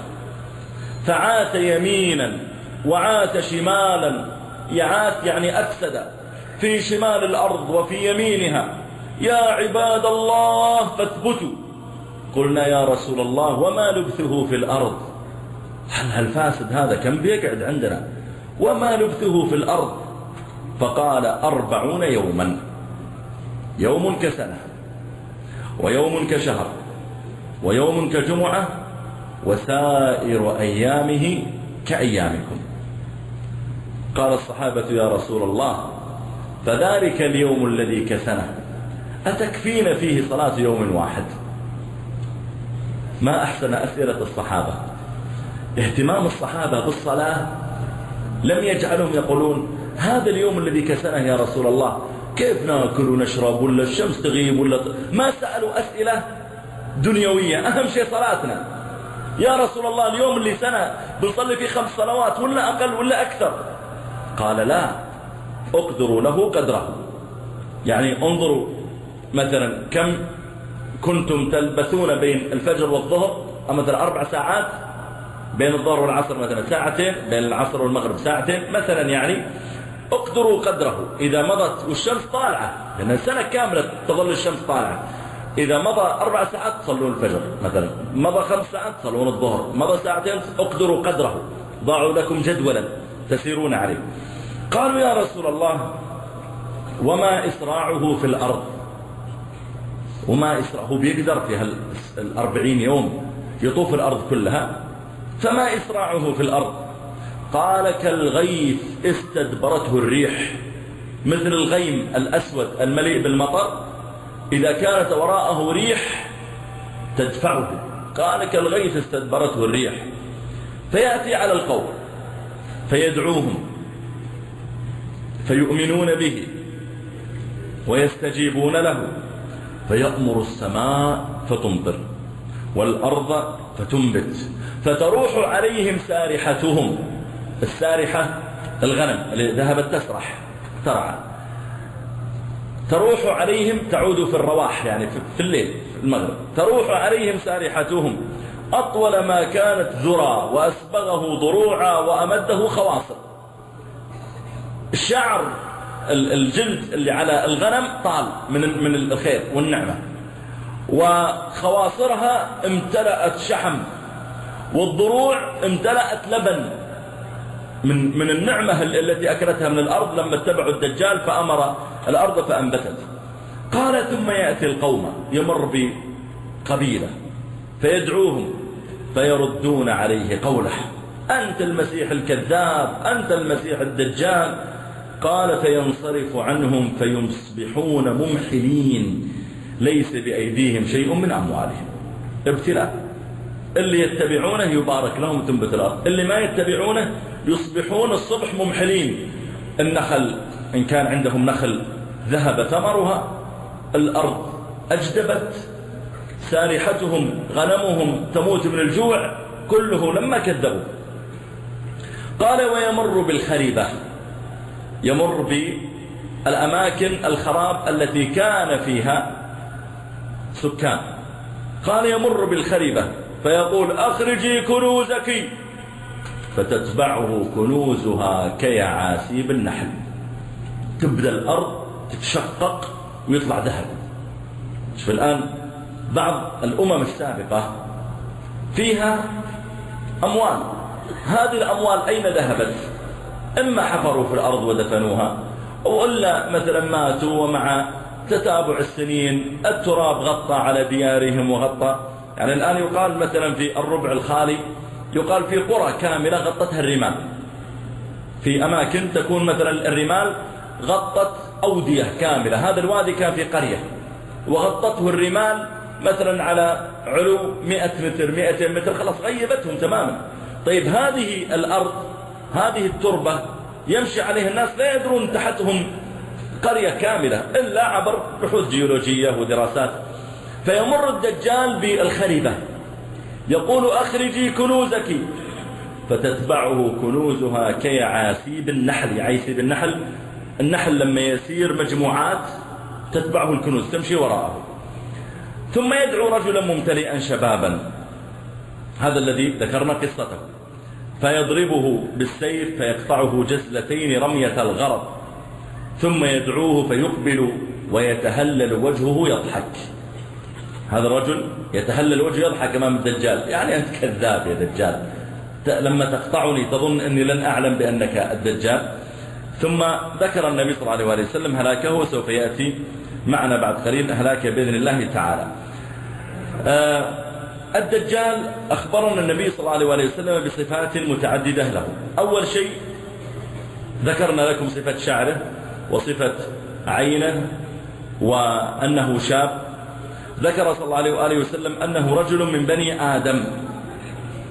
S1: فعات يمينا وعات شمالا. يعات يعني أفسد في شمال الأرض وفي يمينها. يا عباد الله فاثبتوا. قلنا يا رسول الله وما لبثه في الأرض. هل هالفاسد هذا؟ كم بيقعد عندنا؟ وما لبثه في الأرض. فقال أربعون يوما. يوم كسنة ويوم كشهر. ويوم كجمعة وسائر أيامه كأيامكم. قال الصحابة يا رسول الله فذلك اليوم الذي كسنه. أتكفين فيه صلاة يوم واحد؟ ما أحسن أسئلة الصحابة. اهتمام الصحابة بالصلاة لم يجعلهم يقولون هذا اليوم الذي كسنه يا رسول الله كيف نأكل ونشرب ولا الشمس تغيب ولا ما سألوا أسئلة دنيوية أهم شيء صلاتنا يا رسول الله اليوم اللي سنة بنصلي فيه خمس صلوات ولا أقل ولا أكثر. قال لا اقدروا له قدره. يعني انظروا مثلا كم كنتم تلبثون بين الفجر والظهر مثلا أربع ساعات بين الظهر والعصر مثلا ساعتين بين العصر والمغرب ساعتين مثلا يعني اقدروا قدره. إذا مضت والشمس طالعة لأن السنة كاملة تظل الشمس طالعة. إذا مضى أربع ساعات صلوا الفجر مثلا. مضى خمس ساعات صلوا الظهر. مضى ساعتين اقدروا قدره. ضاعوا لكم جدولا. تسيرون عليه. قالوا يا رسول الله وما إسراعه في الأرض؟ وما إسراعه بيقدر في هالأربعين يوم يطوف الأرض كلها. فما إسراعه في الأرض؟ قال كالغيث استدبرته الريح. مثل الغيم الأسود المليء بالمطر. إذا كانت وراءه ريح تدفعه. قال كالغيث استدبرته الريح. فيأتي على القوم. فيدعوهم. فيؤمنون به. ويستجيبون له. فيأمر السماء فتمطر. والأرض فتنبت. فتروح عليهم سارحتهم. السارحة الغنم. اللي ذهبت تسرح. ترعى. تروح عليهم تعود في الرواح يعني في الليل في المغرب. تروح عليهم سارحتهم. أطول ما كانت ذرى وأسبغه ضروعا وأمده خواصر. الشعر الجلد اللي على الغنم طال من من الخير والنعمة. وخواصرها امتلأت شحم والضروع امتلأت لبن. من من النعمة التي أكلتها من الأرض لما اتبعوا الدجال فأمر الأرض فأنبتت. قال ثم يأتي القوم يمر بقبيلة فيدعوهم فيردون عليه قوله أنت المسيح الكذاب أنت المسيح الدجال؟ قال فينصرف عنهم فيصبحون ممحلين ليس بأيديهم شيء من أموالهم. ابتلاء اللي يتبعونه يبارك لهم تنبت الأرض اللي ما يتبعونه يصبحون الصبح ممحلين. النخل إن كان عندهم نخل ذهب ثمرها. الأرض أجدبت. سارحتهم غنمهم تموت من الجوع. كله لما كذبوا. قال ويمر بالخريبة. يمر بالأماكن الخراب التي كان فيها سكان. قال يمر بالخريبة. فيقول أخرجي كنوزك. فتتبعه كنوزها كيعاسيب النحل. تبدأ الأرض تتشقق ويطلع ذهب. شوف الآن بعض الأمم السابقة فيها أموال. هذه الأموال أين ذهبت؟ إما حفروا في الأرض ودفنوها وإلا مثلا ماتوا ومع تتابع السنين التراب غطى على ديارهم وغطى. يعني الآن يقال مثلا في الربع الخالي يقال في قرى كاملة غطتها الرمال. في أماكن تكون مثلا الرمال غطت أودية كاملة. هذا الوادي كان في قرية. وغطته الرمال مثلا على علو 100 متر 200 متر خلاص غيبتهم تماما. طيب هذه الأرض هذه التربة يمشي عليها الناس لا يدرون تحتهم قرية كاملة إلا عبر بحوث جيولوجية ودراسات. فيمر الدجال بالخريبة. يقول أخرجي كنوزك فتتبعه كنوزها كيعاثيب النحل يعيثيب النحل النحل لما يسير مجموعات تتبعه الكنوز تمشي وراءه. ثم يدعو رجلا ممتلئا شبابا. هذا الذي ذكرنا قصته. فيضربه بالسيف فيقطعه جزلتين رمية الغرض. ثم يدعوه فيقبل ويتهلل وجهه يضحك. هذا الرجل يتهلل وجهه يضحك أمام الدجال. يعني أنت كذاب يا دجال. لما تقطعني تظن أني لن أعلم بأنك الدجال. ثم ذكر النبي صلى الله عليه وسلم هلاكه وسوف يأتي معنا بعد قليل. هلاك بإذن الله تعالى. آه، الدجال أخبرنا النبي صلى الله عليه وسلم بصفات متعددة له. أول شيء ذكرنا لكم صفة شعره وصفة عينه وأنه شاب. ذكر صلى الله عليه وآله وسلم أنه رجل من بني آدم.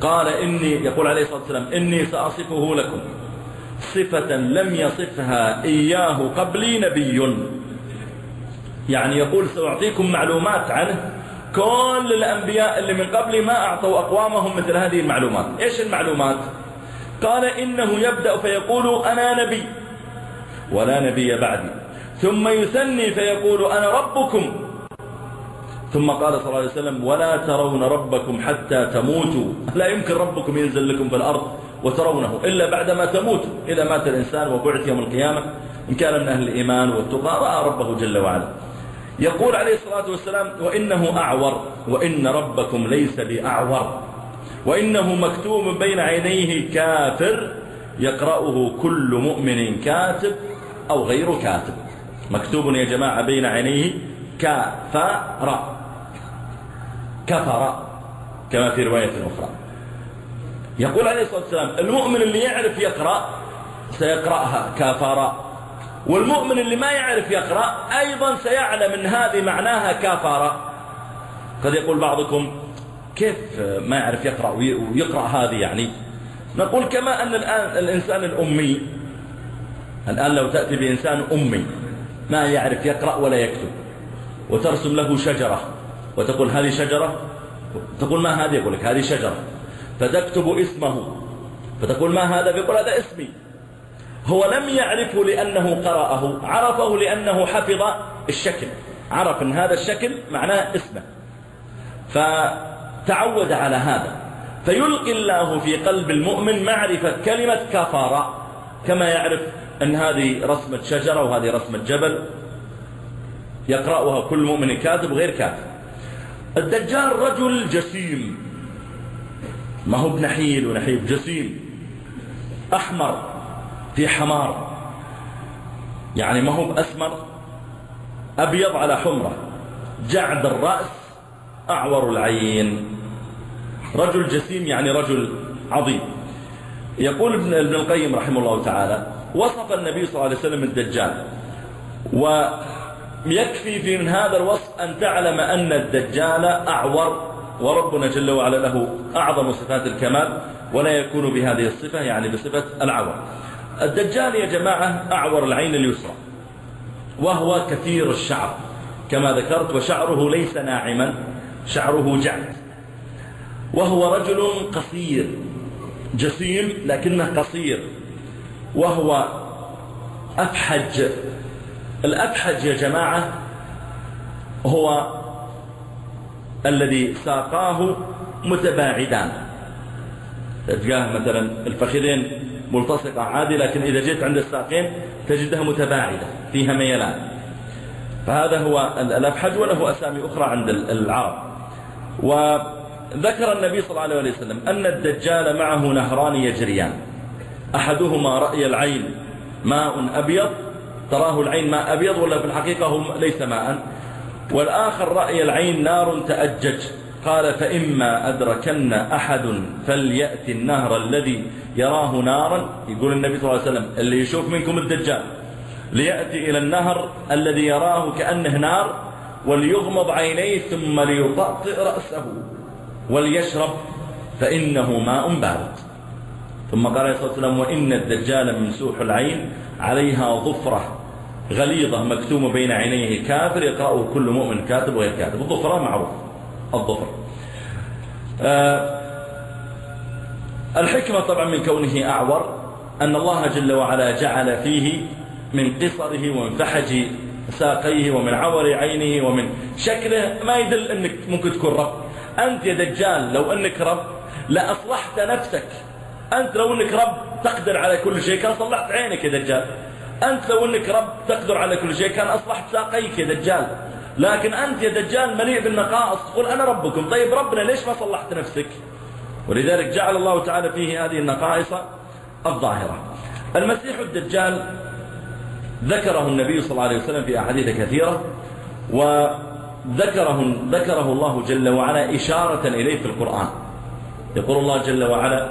S1: قال إني يقول عليه الصلاة والسلام إني سأصفه لكم. صفة لم يصفها إياه قبلي نبي. يعني يقول سأعطيكم معلومات عنه. كل الأنبياء اللي من قبلي ما أعطوا أقوامهم مثل هذه المعلومات. إيش المعلومات؟ قال إنه يبدأ فيقول أنا نبي ولا نبي بعدي. ثم يثني فيقول أنا ربكم. ثم قال صلى الله عليه وسلم ولا ترون ربكم حتى تموتوا. لا يمكن ربكم ينزل لكم في الأرض وترونه إلا بعدما تموت. إذا مات الإنسان وبعث يوم القيامة إن كان من أهل الإيمان والتقى رأى ربه جل وعلا. يقول عليه الصلاة والسلام وإنه أعور وإن ربكم ليس بأعور. وإنه مكتوب بين عينيه كافر يقرأه كل مؤمن كاتب أو غير كاتب. مكتوب يا جماعة بين عينيه كافر. كفر كما في رواية أخرى. يقول عليه الصلاة والسلام المؤمن اللي يعرف يقرأ سيقرأها كفر والمؤمن اللي ما يعرف يقرأ أيضا سيعلم أن هذه معناها كفر قد يقول بعضكم كيف ما يعرف يقرأ ويقرأ هذه يعني؟ نقول كما أن الآن الإنسان الأمي الآن لو تأتي بإنسان أمي ما يعرف يقرأ ولا يكتب وترسم له شجرة وتقول هذه شجرة؟ تقول ما هذه؟ يقول لك هذه شجرة. فتكتب اسمه. فتقول ما هذا؟ يقول هذا اسمي. هو لم يعرفه لأنه قرأه عرفه لأنه حفظ الشكل. عرف إن هذا الشكل معناه اسمه. فتعود على هذا. فيلقي الله في قلب المؤمن معرفة كلمة كفر كما يعرف أن هذه رسمة شجرة وهذه رسمة جبل. يقرأها كل مؤمن كاتب غير كاتب. الدجال رجل جسيم. ما هو بنحيل ونحيف جسيم. أحمر. في حمار. يعني ما هو بأسمر؟ أبيض على حمرة. جعد الرأس أعور العين. رجل جسيم يعني رجل عظيم. يقول ابن القيم رحمه الله تعالى وصف النبي صلى الله عليه وسلم الدجال. وقال يكفي في من هذا الوصف أن تعلم أن الدجال أعور وربنا جل وعلا له أعظم صفات الكمال ولا يكون بهذه الصفة يعني بصفة العور. الدجال يا جماعة أعور العين اليسرى وهو كثير الشعر. كما ذكرت وشعره ليس ناعما شعره جعد. وهو رجل قصير جسيم لكنه قصير. وهو أفحج الأبحج يا جماعة هو الذي ساقاه متباعدان. تجاه مثلا الفخذين ملتصقة عادي لكن إذا جئت عند الساقين تجدها متباعدة فيها ميلان. فهذا هو الأبحج وله أسامي أخرى عند العرب. وذكر النبي صلى الله عليه وسلم أن الدجال معه نهران يجريان. أحدهما رأي العين ماء أبيض تراه العين ماء أبيض ولا في الحقيقة هم ليس ماء. والآخر رأي العين نار تأجج. قال فإما أدركن أحد فليأتي النهر الذي يراه نارا. يقول النبي صلى الله عليه وسلم اللي يشوف منكم الدجال. ليأتي إلى النهر الذي يراه كأنه نار وليغمض عينيه ثم ليطأطئ رأسه وليشرب فإنه ماء بارد. ثم قال عليه الصلاة والسلام وإن الدجال ممسوح العين عليها ظفرة. غليظة مكتومة بين عينيه كافر يقرأه كل مؤمن كاتب وغير كاتب. الظفر معروف. الظفر. آه، الحكمة طبعا من كونه أعور أن الله جل وعلا جعل فيه من قصره ومن فحج ساقيه ومن عور عينه ومن شكله. ما يدل أنك ممكن تكون رب. أنت يا دجال لو أنك رب لأصلحت نفسك. أنت لو أنك رب تقدر على كل شيء كان صلحت عينك يا دجال. أنت لو أنك رب تقدر على كل شيء كان أصلحت ساقيك يا دجال. لكن أنت يا دجال مليء بالنقائص. قل أنا ربكم. طيب ربنا ليش ما صلحت نفسك؟ ولذلك جعل الله تعالى فيه هذه النقائص الظاهرة. المسيح الدجال ذكره النبي صلى الله عليه وسلم في أحاديث كثيرة وذكره ذكره الله جل وعلا إشارة إليه في القرآن. يقول الله جل وعلا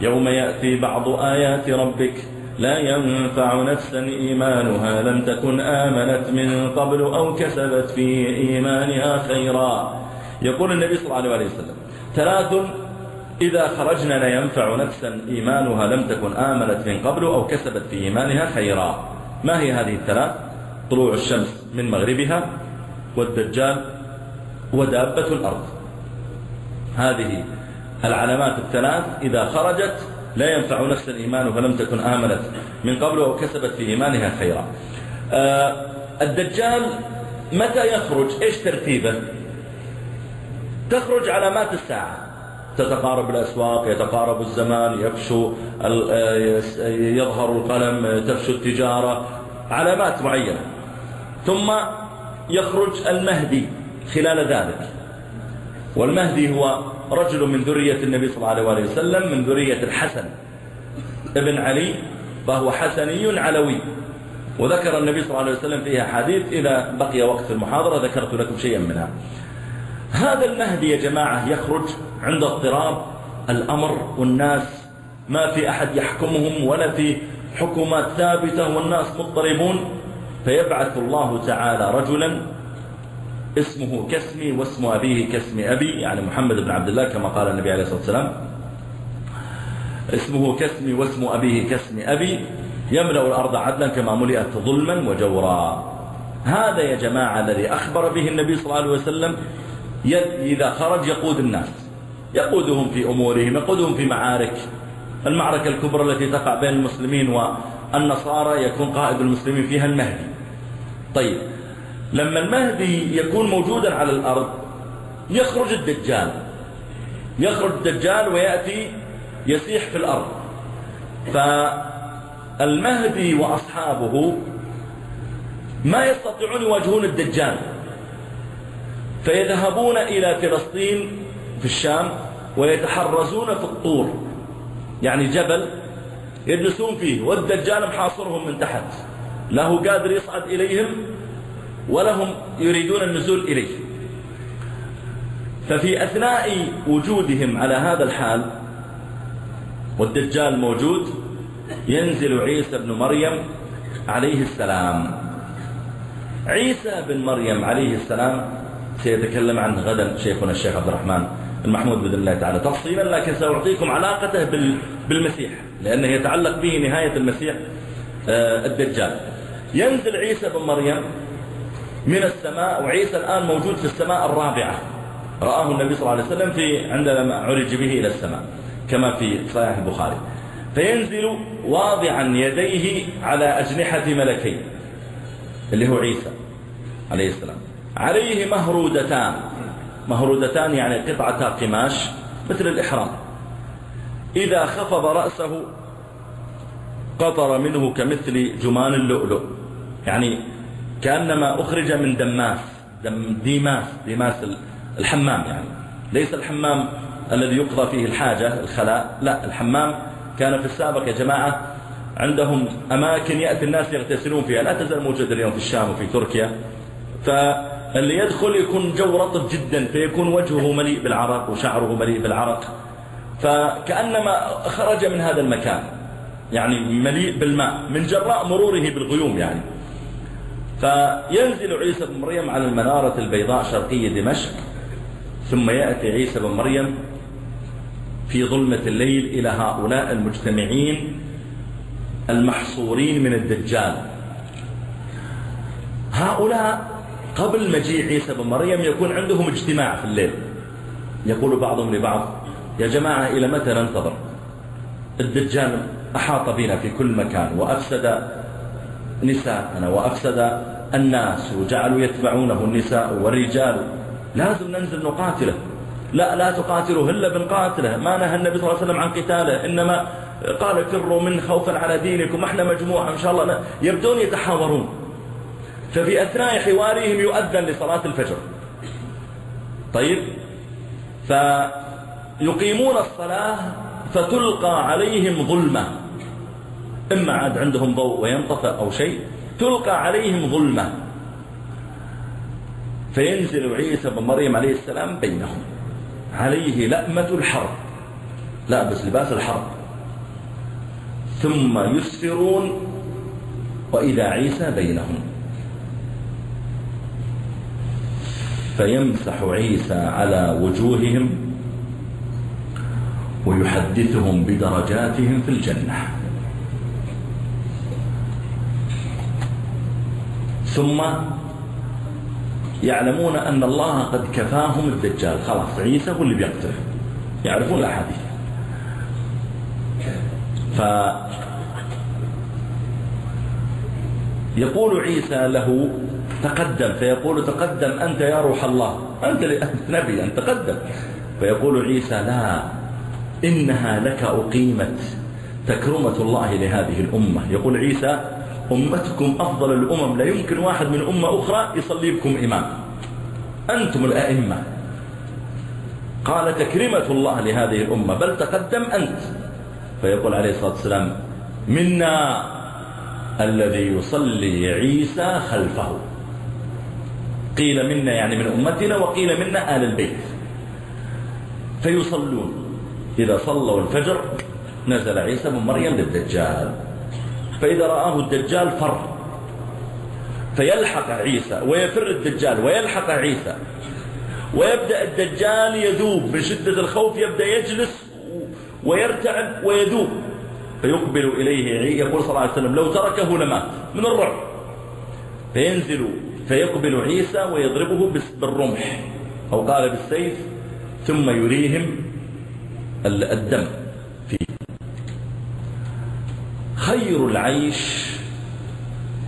S1: يوم يأتي بعض آيات ربك لا ينفع نفسا إيمانها لم تكن آمنت من قبل أو كسبت في إيمانها خيرا. يقول النبي صلى الله عليه وسلم ثلاث إذا خرجنا لا ينفع نفسا إيمانها لم تكن آمنت من قبل أو كسبت في إيمانها خيرا. ما هي هذه الثلاث؟ طلوع الشمس من مغربها والدجال ودابة الأرض. هذه العلامات الثلاث إذا خرجت لا ينفع نفسا إيمانها لم تكن آمنت من قبل وكسبت في إيمانها خيرا. آه، الدجال متى يخرج؟ إيش ترتيبه؟ تخرج علامات الساعة. تتقارب الأسواق يتقارب الزمان يفشو آه، يظهر القلم تفشو التجارة علامات معينة. ثم يخرج المهدي خلال ذلك. والمهدي هو رجل من ذرية النبي صلى الله عليه وسلم من ذرية الحسن. ابن علي فهو حسني علوي. وذكر النبي صلى الله عليه وسلم فيها حديث إذا بقي وقت المحاضرة ذكرت لكم شيئا منها. هذا المهدي يا جماعة يخرج عند اضطراب الأمر والناس. ما في أحد يحكمهم ولا في حكومات ثابتة والناس مضطربون. فيبعث الله تعالى رجلا اسمه كاسمي واسم أبيه كاسم أبي يعني محمد بن عبد الله كما قال النبي عليه الصلاة والسلام. اسمه كاسمي واسم أبيه كاسم أبي يملأ الأرض عدلا كما ملئت ظلما وجورا. هذا يا جماعة الذي أخبر به النبي صلى الله عليه وسلم إذا خرج يقود الناس. يقودهم في أمورهم يقودهم في معارك. المعركة الكبرى التي تقع بين المسلمين والنصارى يكون قائد المسلمين فيها المهدي. طيب لما المهدي يكون موجودا على الأرض يخرج الدجال. يخرج الدجال ويأتي يسيح في الأرض. فالمهدي وأصحابه ما يستطيعون يواجهون الدجال. فيذهبون إلى فلسطين في الشام ويتحرزون في الطور. يعني جبل يجلسون فيه والدجال محاصرهم من تحت. له قادر يصعد إليهم ولهم يريدون النزول إليه. ففي أثناء وجودهم على هذا الحال والدجال موجود ينزل عيسى بن مريم عليه السلام. عيسى بن مريم عليه السلام سيتكلم عن غدا شيخنا الشيخ عبد الرحمن المحمود بإذن الله تعالى. تفصيلا لكن سأعطيكم علاقته بالمسيح لأنه يتعلق به نهاية المسيح آه، الدجال. ينزل عيسى بن مريم من السماء وعيسى الآن موجود في السماء الرابعة. رآه النبي صلى الله عليه وسلم في عندما عرج به إلى السماء كما في صحيح البخاري. فينزل واضعا يديه على أجنحة ملكين اللي هو عيسى عليه السلام. عليه مهرودتان. مهرودتان يعني قطعة قماش مثل الإحرام. إذا خفض رأسه قطر منه كمثل جمان اللؤلؤ. يعني كأنما أخرج من دماث دم ديماث ديماث الحمام يعني. ليس الحمام الذي يقضى فيه الحاجة الخلاء لا. الحمام كان في السابق يا جماعة عندهم أماكن يأتي الناس يغتسلون فيها لا تزال موجودة اليوم في الشام وفي تركيا. فاللي يدخل يكون جو رطب جدا فيكون وجهه مليء بالعرق وشعره مليء بالعرق. فكأنما خرج من هذا المكان يعني مليء بالماء من جراء مروره بالغيوم يعني. فينزل عيسى بن مريم على المنارة البيضاء شرقية دمشق ثم يأتي عيسى بن مريم في ظلمة الليل إلى هؤلاء المجتمعين المحصورين من الدجال. هؤلاء قبل مجيء عيسى بن مريم يكون عندهم اجتماع في الليل. يقول بعضهم لبعض يا جماعة إلى متى ننتظر؟ الدجال أحاط بنا في كل مكان وأفسد نساءنا وأفسد الناس. وجعلوا يتبعونه النساء والرجال. لازم ننزل نقاتله. لا لا تقاتله إلا بنقاتله. ما نهى النبي صلى الله عليه وسلم عن قتاله. إنما قال فروا من خوفا على دينكم. أحنا مجموعة إن شاء الله. يبدون يتحاورون. ففي أثناء حوارهم يؤذن لصلاة الفجر. طيب؟ فيقيمون الصلاة فتلقى عليهم ظلمة. إما عاد عندهم ضوء وينطفئ أو شيء تلقى عليهم ظلمة. فينزل عيسى بن مريم عليه السلام بينهم. عليه لأمة الحرب. لابس لباس الحرب. ثم يسفرون وإذا عيسى بينهم. فيمسح عيسى على وجوههم ويحدثهم بدرجاتهم في الجنة. ثم يعلمون أن الله قد كفاهم الدجال. خلاص عيسى هو اللي بيقتله. يعرفون الأحاديث. ف يقول عيسى له تقدم. فيقول تقدم أنت يا روح الله. أنت نبي أنت تقدم. فيقول عيسى لا إنها لك أقيمت تكرمة الله لهذه الأمة. يقول عيسى أمتكم أفضل الأمم لا يمكن واحد من أمة أخرى يصلي بكم إمام. أنتم الأئمة. قال تكرمة الله لهذه الأمة بل تقدم أنت. فيقول عليه الصلاة والسلام منا الذي يصلي عيسى خلفه. قيل منا يعني من أمتنا وقيل منا آل البيت. فيصلون. إذا صلوا الفجر نزل عيسى من مريم للدجال. فإذا رآه الدجال فر. فيلحق عيسى ويفر الدجال ويلحق عيسى. ويبدأ الدجال يذوب من شدة الخوف يبدأ يجلس ويرتعب ويذوب. فيقبل إليه يقول صلى الله عليه وسلم لو تركه لمات من الرعب. فينزل فيقبل عيسى ويضربه بالرمح أو قال بالسيف ثم يريهم الدم. خير العيش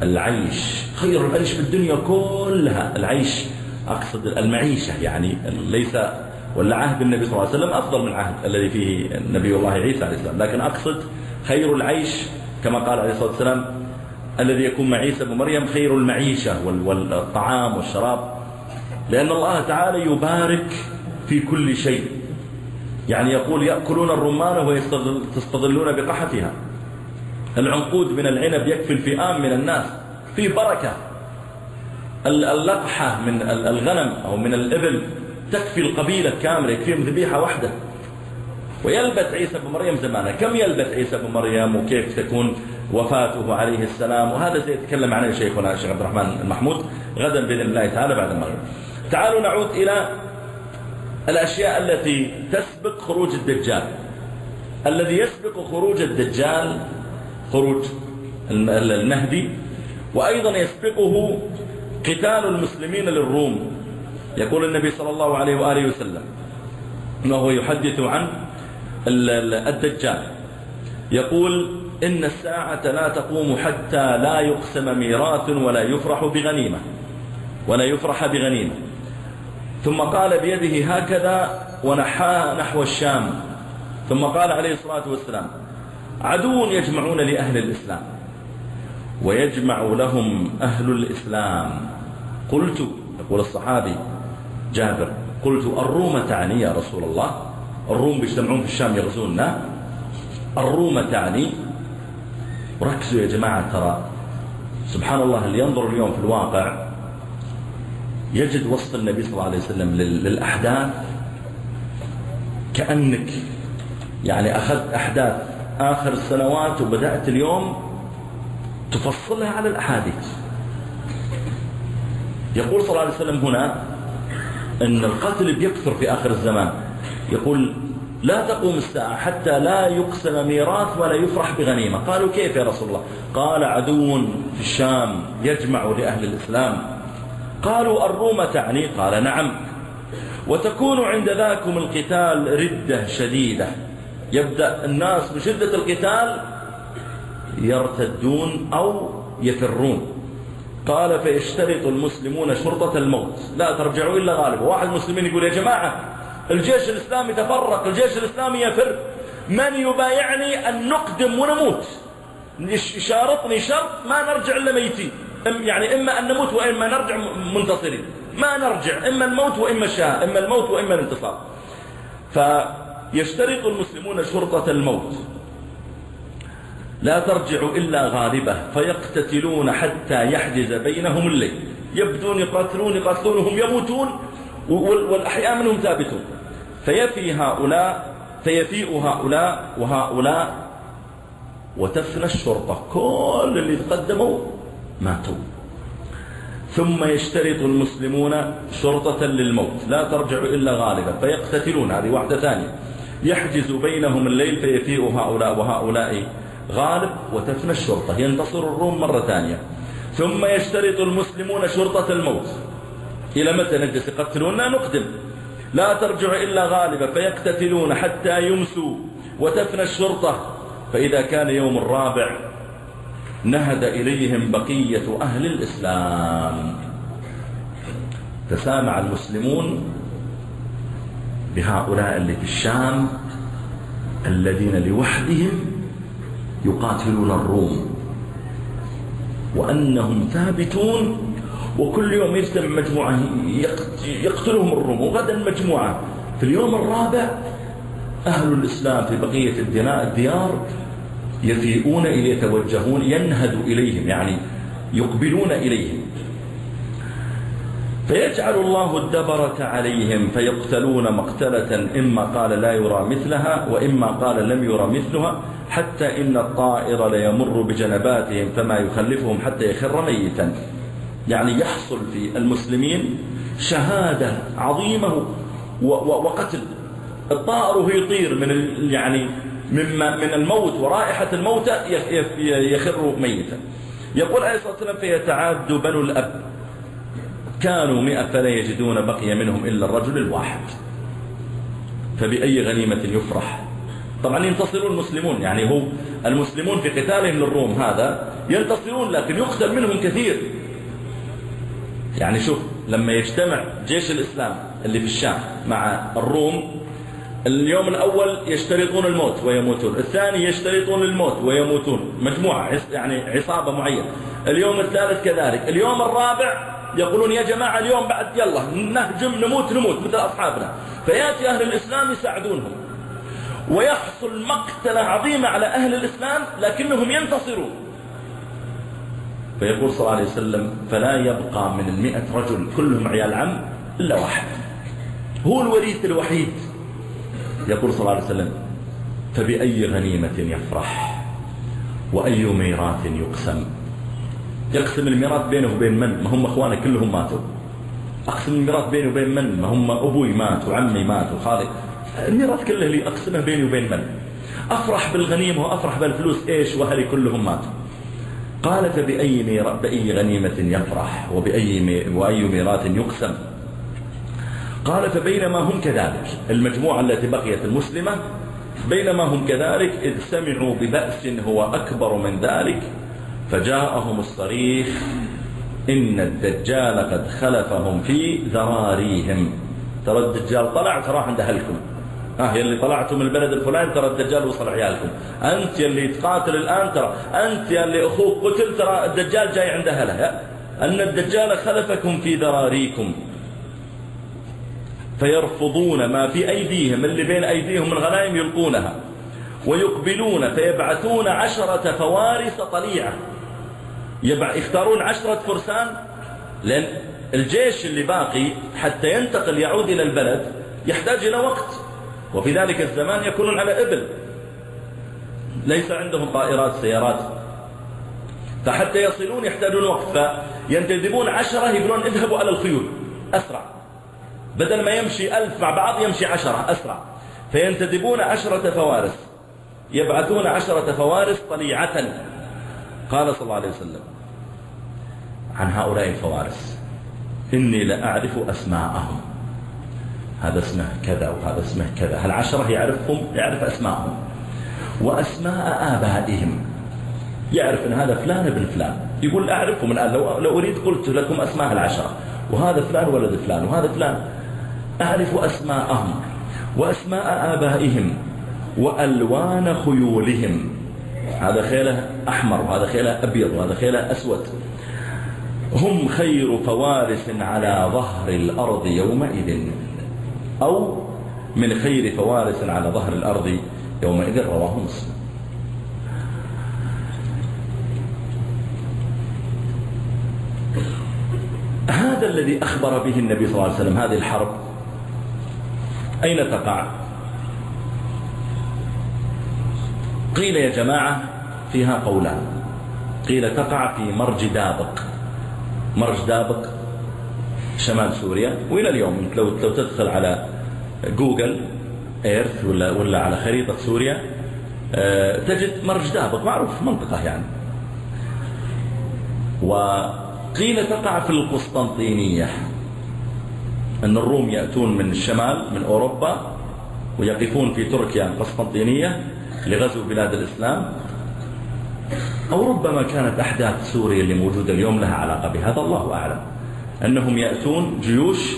S1: العيش. خير العيش في الدنيا كلها. العيش أقصد المعيشة يعني ليس ولا عهد النبي صلى الله عليه وسلم أفضل من العهد الذي فيه النبي الله عيسى عليه السلام. لكن أقصد خير العيش كما قال عليه الصلاة والسلام الذي يكون مع عيسى بن مريم خير المعيشة والطعام والشراب. لأن الله تعالى يبارك في كل شيء. يعني يقول يأكلون الرمان ويستظلون بقحتها. العنقود من العنب يكفي الفئام من الناس. في بركة. اللقحة من الغنم أو من الإبل تكفي القبيلة كاملة يكفيهم ذبيحة واحدة. ويلبث عيسى بن مريم زمانه. كم يلبث عيسى بن مريم وكيف تكون وفاته عليه السلام؟ وهذا سيتكلم عنه شيخنا الشيخ عبد الرحمن المحمود غدا بإذن الله تعالى بعد المغرب. تعالوا نعود إلى الأشياء التي تسبق خروج الدجال. الذي يسبق خروج الدجال خروج المهدي. وأيضا يسبقه قتال المسلمين للروم. يقول النبي صلى الله عليه وآله وسلم وهو يحدث عن الدجال. يقول إن الساعة لا تقوم حتى لا يقسم ميراث ولا يفرح بغنيمة. ولا يفرح بغنيمة. ثم قال بيده هكذا ونحى نحو الشام. ثم قال عليه الصلاة والسلام عدو يجمعون لأهل الإسلام ويجمع لهم أهل الإسلام. قلت يقول الصحابي جابر قلت الروم تعني يا رسول الله الروم بيجتمعون في الشام يغزوننا الروم تعني ركزوا يا جماعة ترى سبحان الله اللي ينظر اليوم في الواقع يجد وسط النبي صلى الله عليه وسلم للأحداث كأنك يعني أخذت أحداث آخر السنوات وبدأت اليوم تفصلها على الأحاديث. يقول صلى الله عليه وسلم هنا أن القتل بيكثر في آخر الزمان. يقول لا تقوم الساعة حتى لا يقسم ميراث ولا يفرح بغنيمة. قالوا كيف يا رسول الله؟ قال عدو في الشام يجمع لأهل الإسلام. قالوا الروم تعني؟ قال نعم. وتكون عند ذاكم القتال ردة شديدة. يبدأ الناس بشدة القتال يرتدون أو يفرون. قال فيشترط المسلمون شرطة الموت. لا ترجعوا إلا غالب واحد مسلمين يقول يا جماعة الجيش الإسلامي تفرق الجيش الإسلامي يفر. من يبايعني أن نقدم ونموت؟ شارطني شرط؟ ما نرجع إلا ميتين. يعني إما أن نموت وإما نرجع منتصرين. ما نرجع. إما الموت وإما الشهاء إما الموت وإما الانتصار. فالجيش يشترط المسلمون شرطة الموت. لا ترجع إلا غالبة فيقتتلون حتى يحجز بينهم الليل. يبدون يقاتلون يقاتلونهم يموتون والأحياء منهم ثابتون. فيفي هؤلاء فيفيء هؤلاء وهؤلاء وتفنى الشرطة. كل اللي تقدموا ماتوا. ثم يشترط المسلمون شرطة للموت. لا ترجع إلا غالبا فيقتتلون. هذه واحدة ثانية. يحجز بينهم الليل فيفيء هؤلاء وهؤلاء غالب وتفنى الشرطة ينتصر الروم مرة ثانية. ثم يشترط المسلمون شرطة الموت. إلى متى نجلس؟ قتلونا نقدم. لا ترجع إلا غالبا فيقتتلون حتى يمسوا وتفنى الشرطة. فإذا كان يوم الرابع نهد إليهم بقية أهل الإسلام. تسامع المسلمون بهؤلاء اللي في الشام الذين لوحدهم يقاتلون الروم. وأنهم ثابتون وكل يوم يجتمع مجموعة يقتلهم الروم وغدا مجموعة. في اليوم الرابع أهل الإسلام في بقية الديار يفيئون إليه يتوجهون ينهد إليهم يعني يقبلون إليهم. فيجعل الله الدبرة عليهم فيقتلون مقتلة إما قال لا يرى مثلها وإما قال لم يرى مثلها حتى إن الطائر ليمر بجنباتهم فما يخلفهم حتى يخر ميتا. يعني يحصل في المسلمين شهادة عظيمة وقتل. الطائر يطير من يعني مما من الموت ورائحة الموت يخر ميتا. يقول عليه الصلاة والسلام فيتعاد بنو الأب. كانوا مئة فلا يجدون بقي منهم إلا الرجل الواحد. فبأي غنيمة يفرح؟ طبعا ينتصرون المسلمون يعني هو المسلمون في قتالهم للروم هذا ينتصرون لكن يقتل منهم كثير. يعني شوف لما يجتمع جيش الإسلام اللي في الشام مع الروم اليوم الأول يشترطون الموت ويموتون الثاني يشترطون الموت ويموتون. مجموعة يعني عصابة معينة. اليوم الثالث كذلك. اليوم الرابع يقولون يا جماعة اليوم بعد يلا نهجم نموت نموت مثل أصحابنا. فيأتي أهل الإسلام يساعدونهم. ويحصل مقتلة عظيمة على أهل الإسلام لكنهم ينتصرون. فيقول صلى الله عليه وسلم فلا يبقى من المئة رجل كلهم عيال عم إلا واحد. هو الوريث الوحيد. يقول صلى الله عليه وسلم فبأي غنيمة يفرح؟ وأي ميراث يقسم؟ يقسم الميراث بينه وبين من؟ ما هم اخوانه كلهم ماتوا. أقسم الميراث بيني وبين من؟ ما هم أبوي مات وعمي مات وخالي الميراث كله لي أقسمه بيني وبين من؟ أفرح بالغنيمة وأفرح بالفلوس إيش وأهلي كلهم ماتوا. قال فبأي بأي غنيمة يفرح؟ وبأي مي... وأي ميراث يقسم؟ قال فبينما هم كذلك المجموعة التي بقيت المسلمة بينما هم كذلك إذ سمعوا ببأس هو أكبر من ذلك فجاءهم الصريخ إن الدجال قد خلفهم في ذراريهم ترى الدجال طلع ترى عند أهلكم. ها يلي طلعتم من البلد الفلاني ترى الدجال وصل عيالكم. أنت يلي تقاتل الآن ترى. أنت يلي أخوك قتل ترى الدجال جاي عند أهلها أن الدجال خلفكم في ذراريكم فيرفضون ما في أيديهم اللي بين أيديهم من غنائم يلقونها. ويقبلون فيبعثون عشرة فوارس طليعة. يختارون عشرة فرسان لأن الجيش اللي باقي حتى ينتقل يعود إلى البلد يحتاج إلى وقت. وفي ذلك الزمان يكونون على إبل. ليس عندهم طائرات سيارات. فحتى يصلون يحتاجون وقت. فينتدبون عشرة يقولون اذهبوا على الخيول. أسرع. بدل ما يمشي ألف مع بعض يمشي عشرة. أسرع. فينتدبون عشرة فوارس. يبعثون عشرة فوارس طليعة. قال صلى الله عليه وسلم عن هؤلاء الفوارس إني لأعرف أسماءهم. هذا اسمه كذا وهذا اسمه كذا. هالعشرة يعرفهم؟ يعرف أسماءهم. وأسماء آبائهم. يعرف أن هذا فلان ابن فلان. يقول أعرفهم الآن. لو, لو أريد قلت لكم أسماء العشرة. وهذا فلان ولد فلان. وهذا فلان. أعرف أسماءهم. وأسماء آبائهم. وألوان خيولهم. هذا خيله أحمر وهذا خيله أبيض وهذا خيله أسود. هم خير فوارس على ظهر الأرض يومئذ. أو من خير فوارس على ظهر الأرض يومئذ رواه مسلم. هذا الذي أخبر به النبي صلى الله عليه وسلم هذه الحرب أين تقع؟ قيل يا جماعة فيها قولان. قيل تقع في مرج دابق. مرج دابق شمال سوريا وإلى اليوم لو لو تدخل على جوجل إيرث ولا ولا على خريطة سوريا آه، تجد مرج دابق معروف منطقة يعني. وقيل تقع في القسطنطينية أن الروم يأتون من الشمال من أوروبا ويقفون في تركيا القسطنطينية. لغزو بلاد الإسلام. أو ربما كانت أحداث سوريا اللي موجودة اليوم لها علاقة بهذا الله أعلم. أنهم يأتون جيوش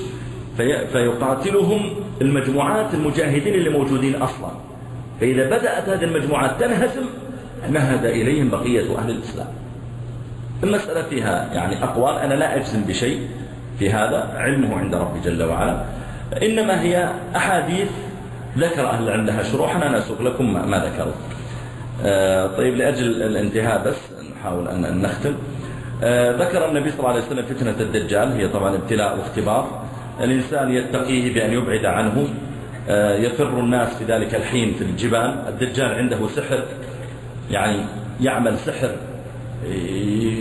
S1: في فيقاتلهم المجموعات المجاهدين اللي موجودين أصلا. فإذا بدأت هذه المجموعات تنهزم نهد إليهم بقية أهل الإسلام. المسألة فيها يعني أقوال أنا لا أجزم بشيء في هذا علمه عند ربي جل وعلا. إنما هي أحاديث ذكر أهل العلم لها شروحا أنا أسوق لكم ما ذكروا. آه، طيب لأجل الانتهاء بس نحاول أن نختم. آه، ذكر النبي صلى الله عليه وسلم فتنة الدجال هي طبعا ابتلاء واختبار. الإنسان يتقيه بأن يبعد عنه. آه، يفر الناس في ذلك الحين في الجبال. الدجال عنده سحر يعني يعمل سحر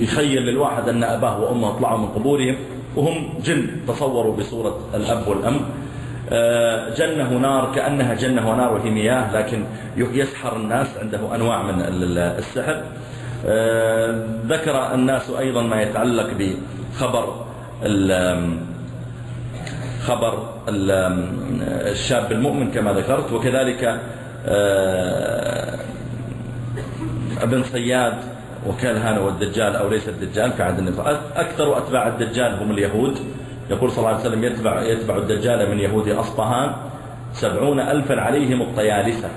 S1: يخيل للواحد أن أباه وأمه طلعوا من قبورهم وهم جن تصوروا بصورة الأب والأم. آه، جنة ونار كأنها جنة ونار وهي مياه لكن يسحر الناس عنده أنواع من السحر. آه، ذكر الناس أيضا ما يتعلق بخبر خبر الشاب المؤمن كما ذكرت وكذلك آه، ابن صياد وكالهان والدجال أو ليس الدجال كعد النفاق أكثر أتباع الدجال هم اليهود. يقول صلى الله عليه وسلم يتبع, يتبع الدجال من يهود أصبهان سبعون ألفا عليهم الطيالسة.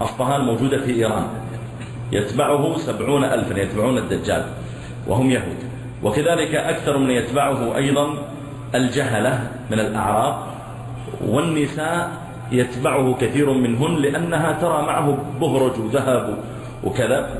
S1: أصبهان موجودة في إيران. يتبعه سبعون ألفا يتبعون الدجال وهم يهود. وكذلك أكثر من يتبعه أيضا الجهلة من الأعراب والنساء يتبعه كثير منهن لأنها ترى معه بهرج وذهب وكذا.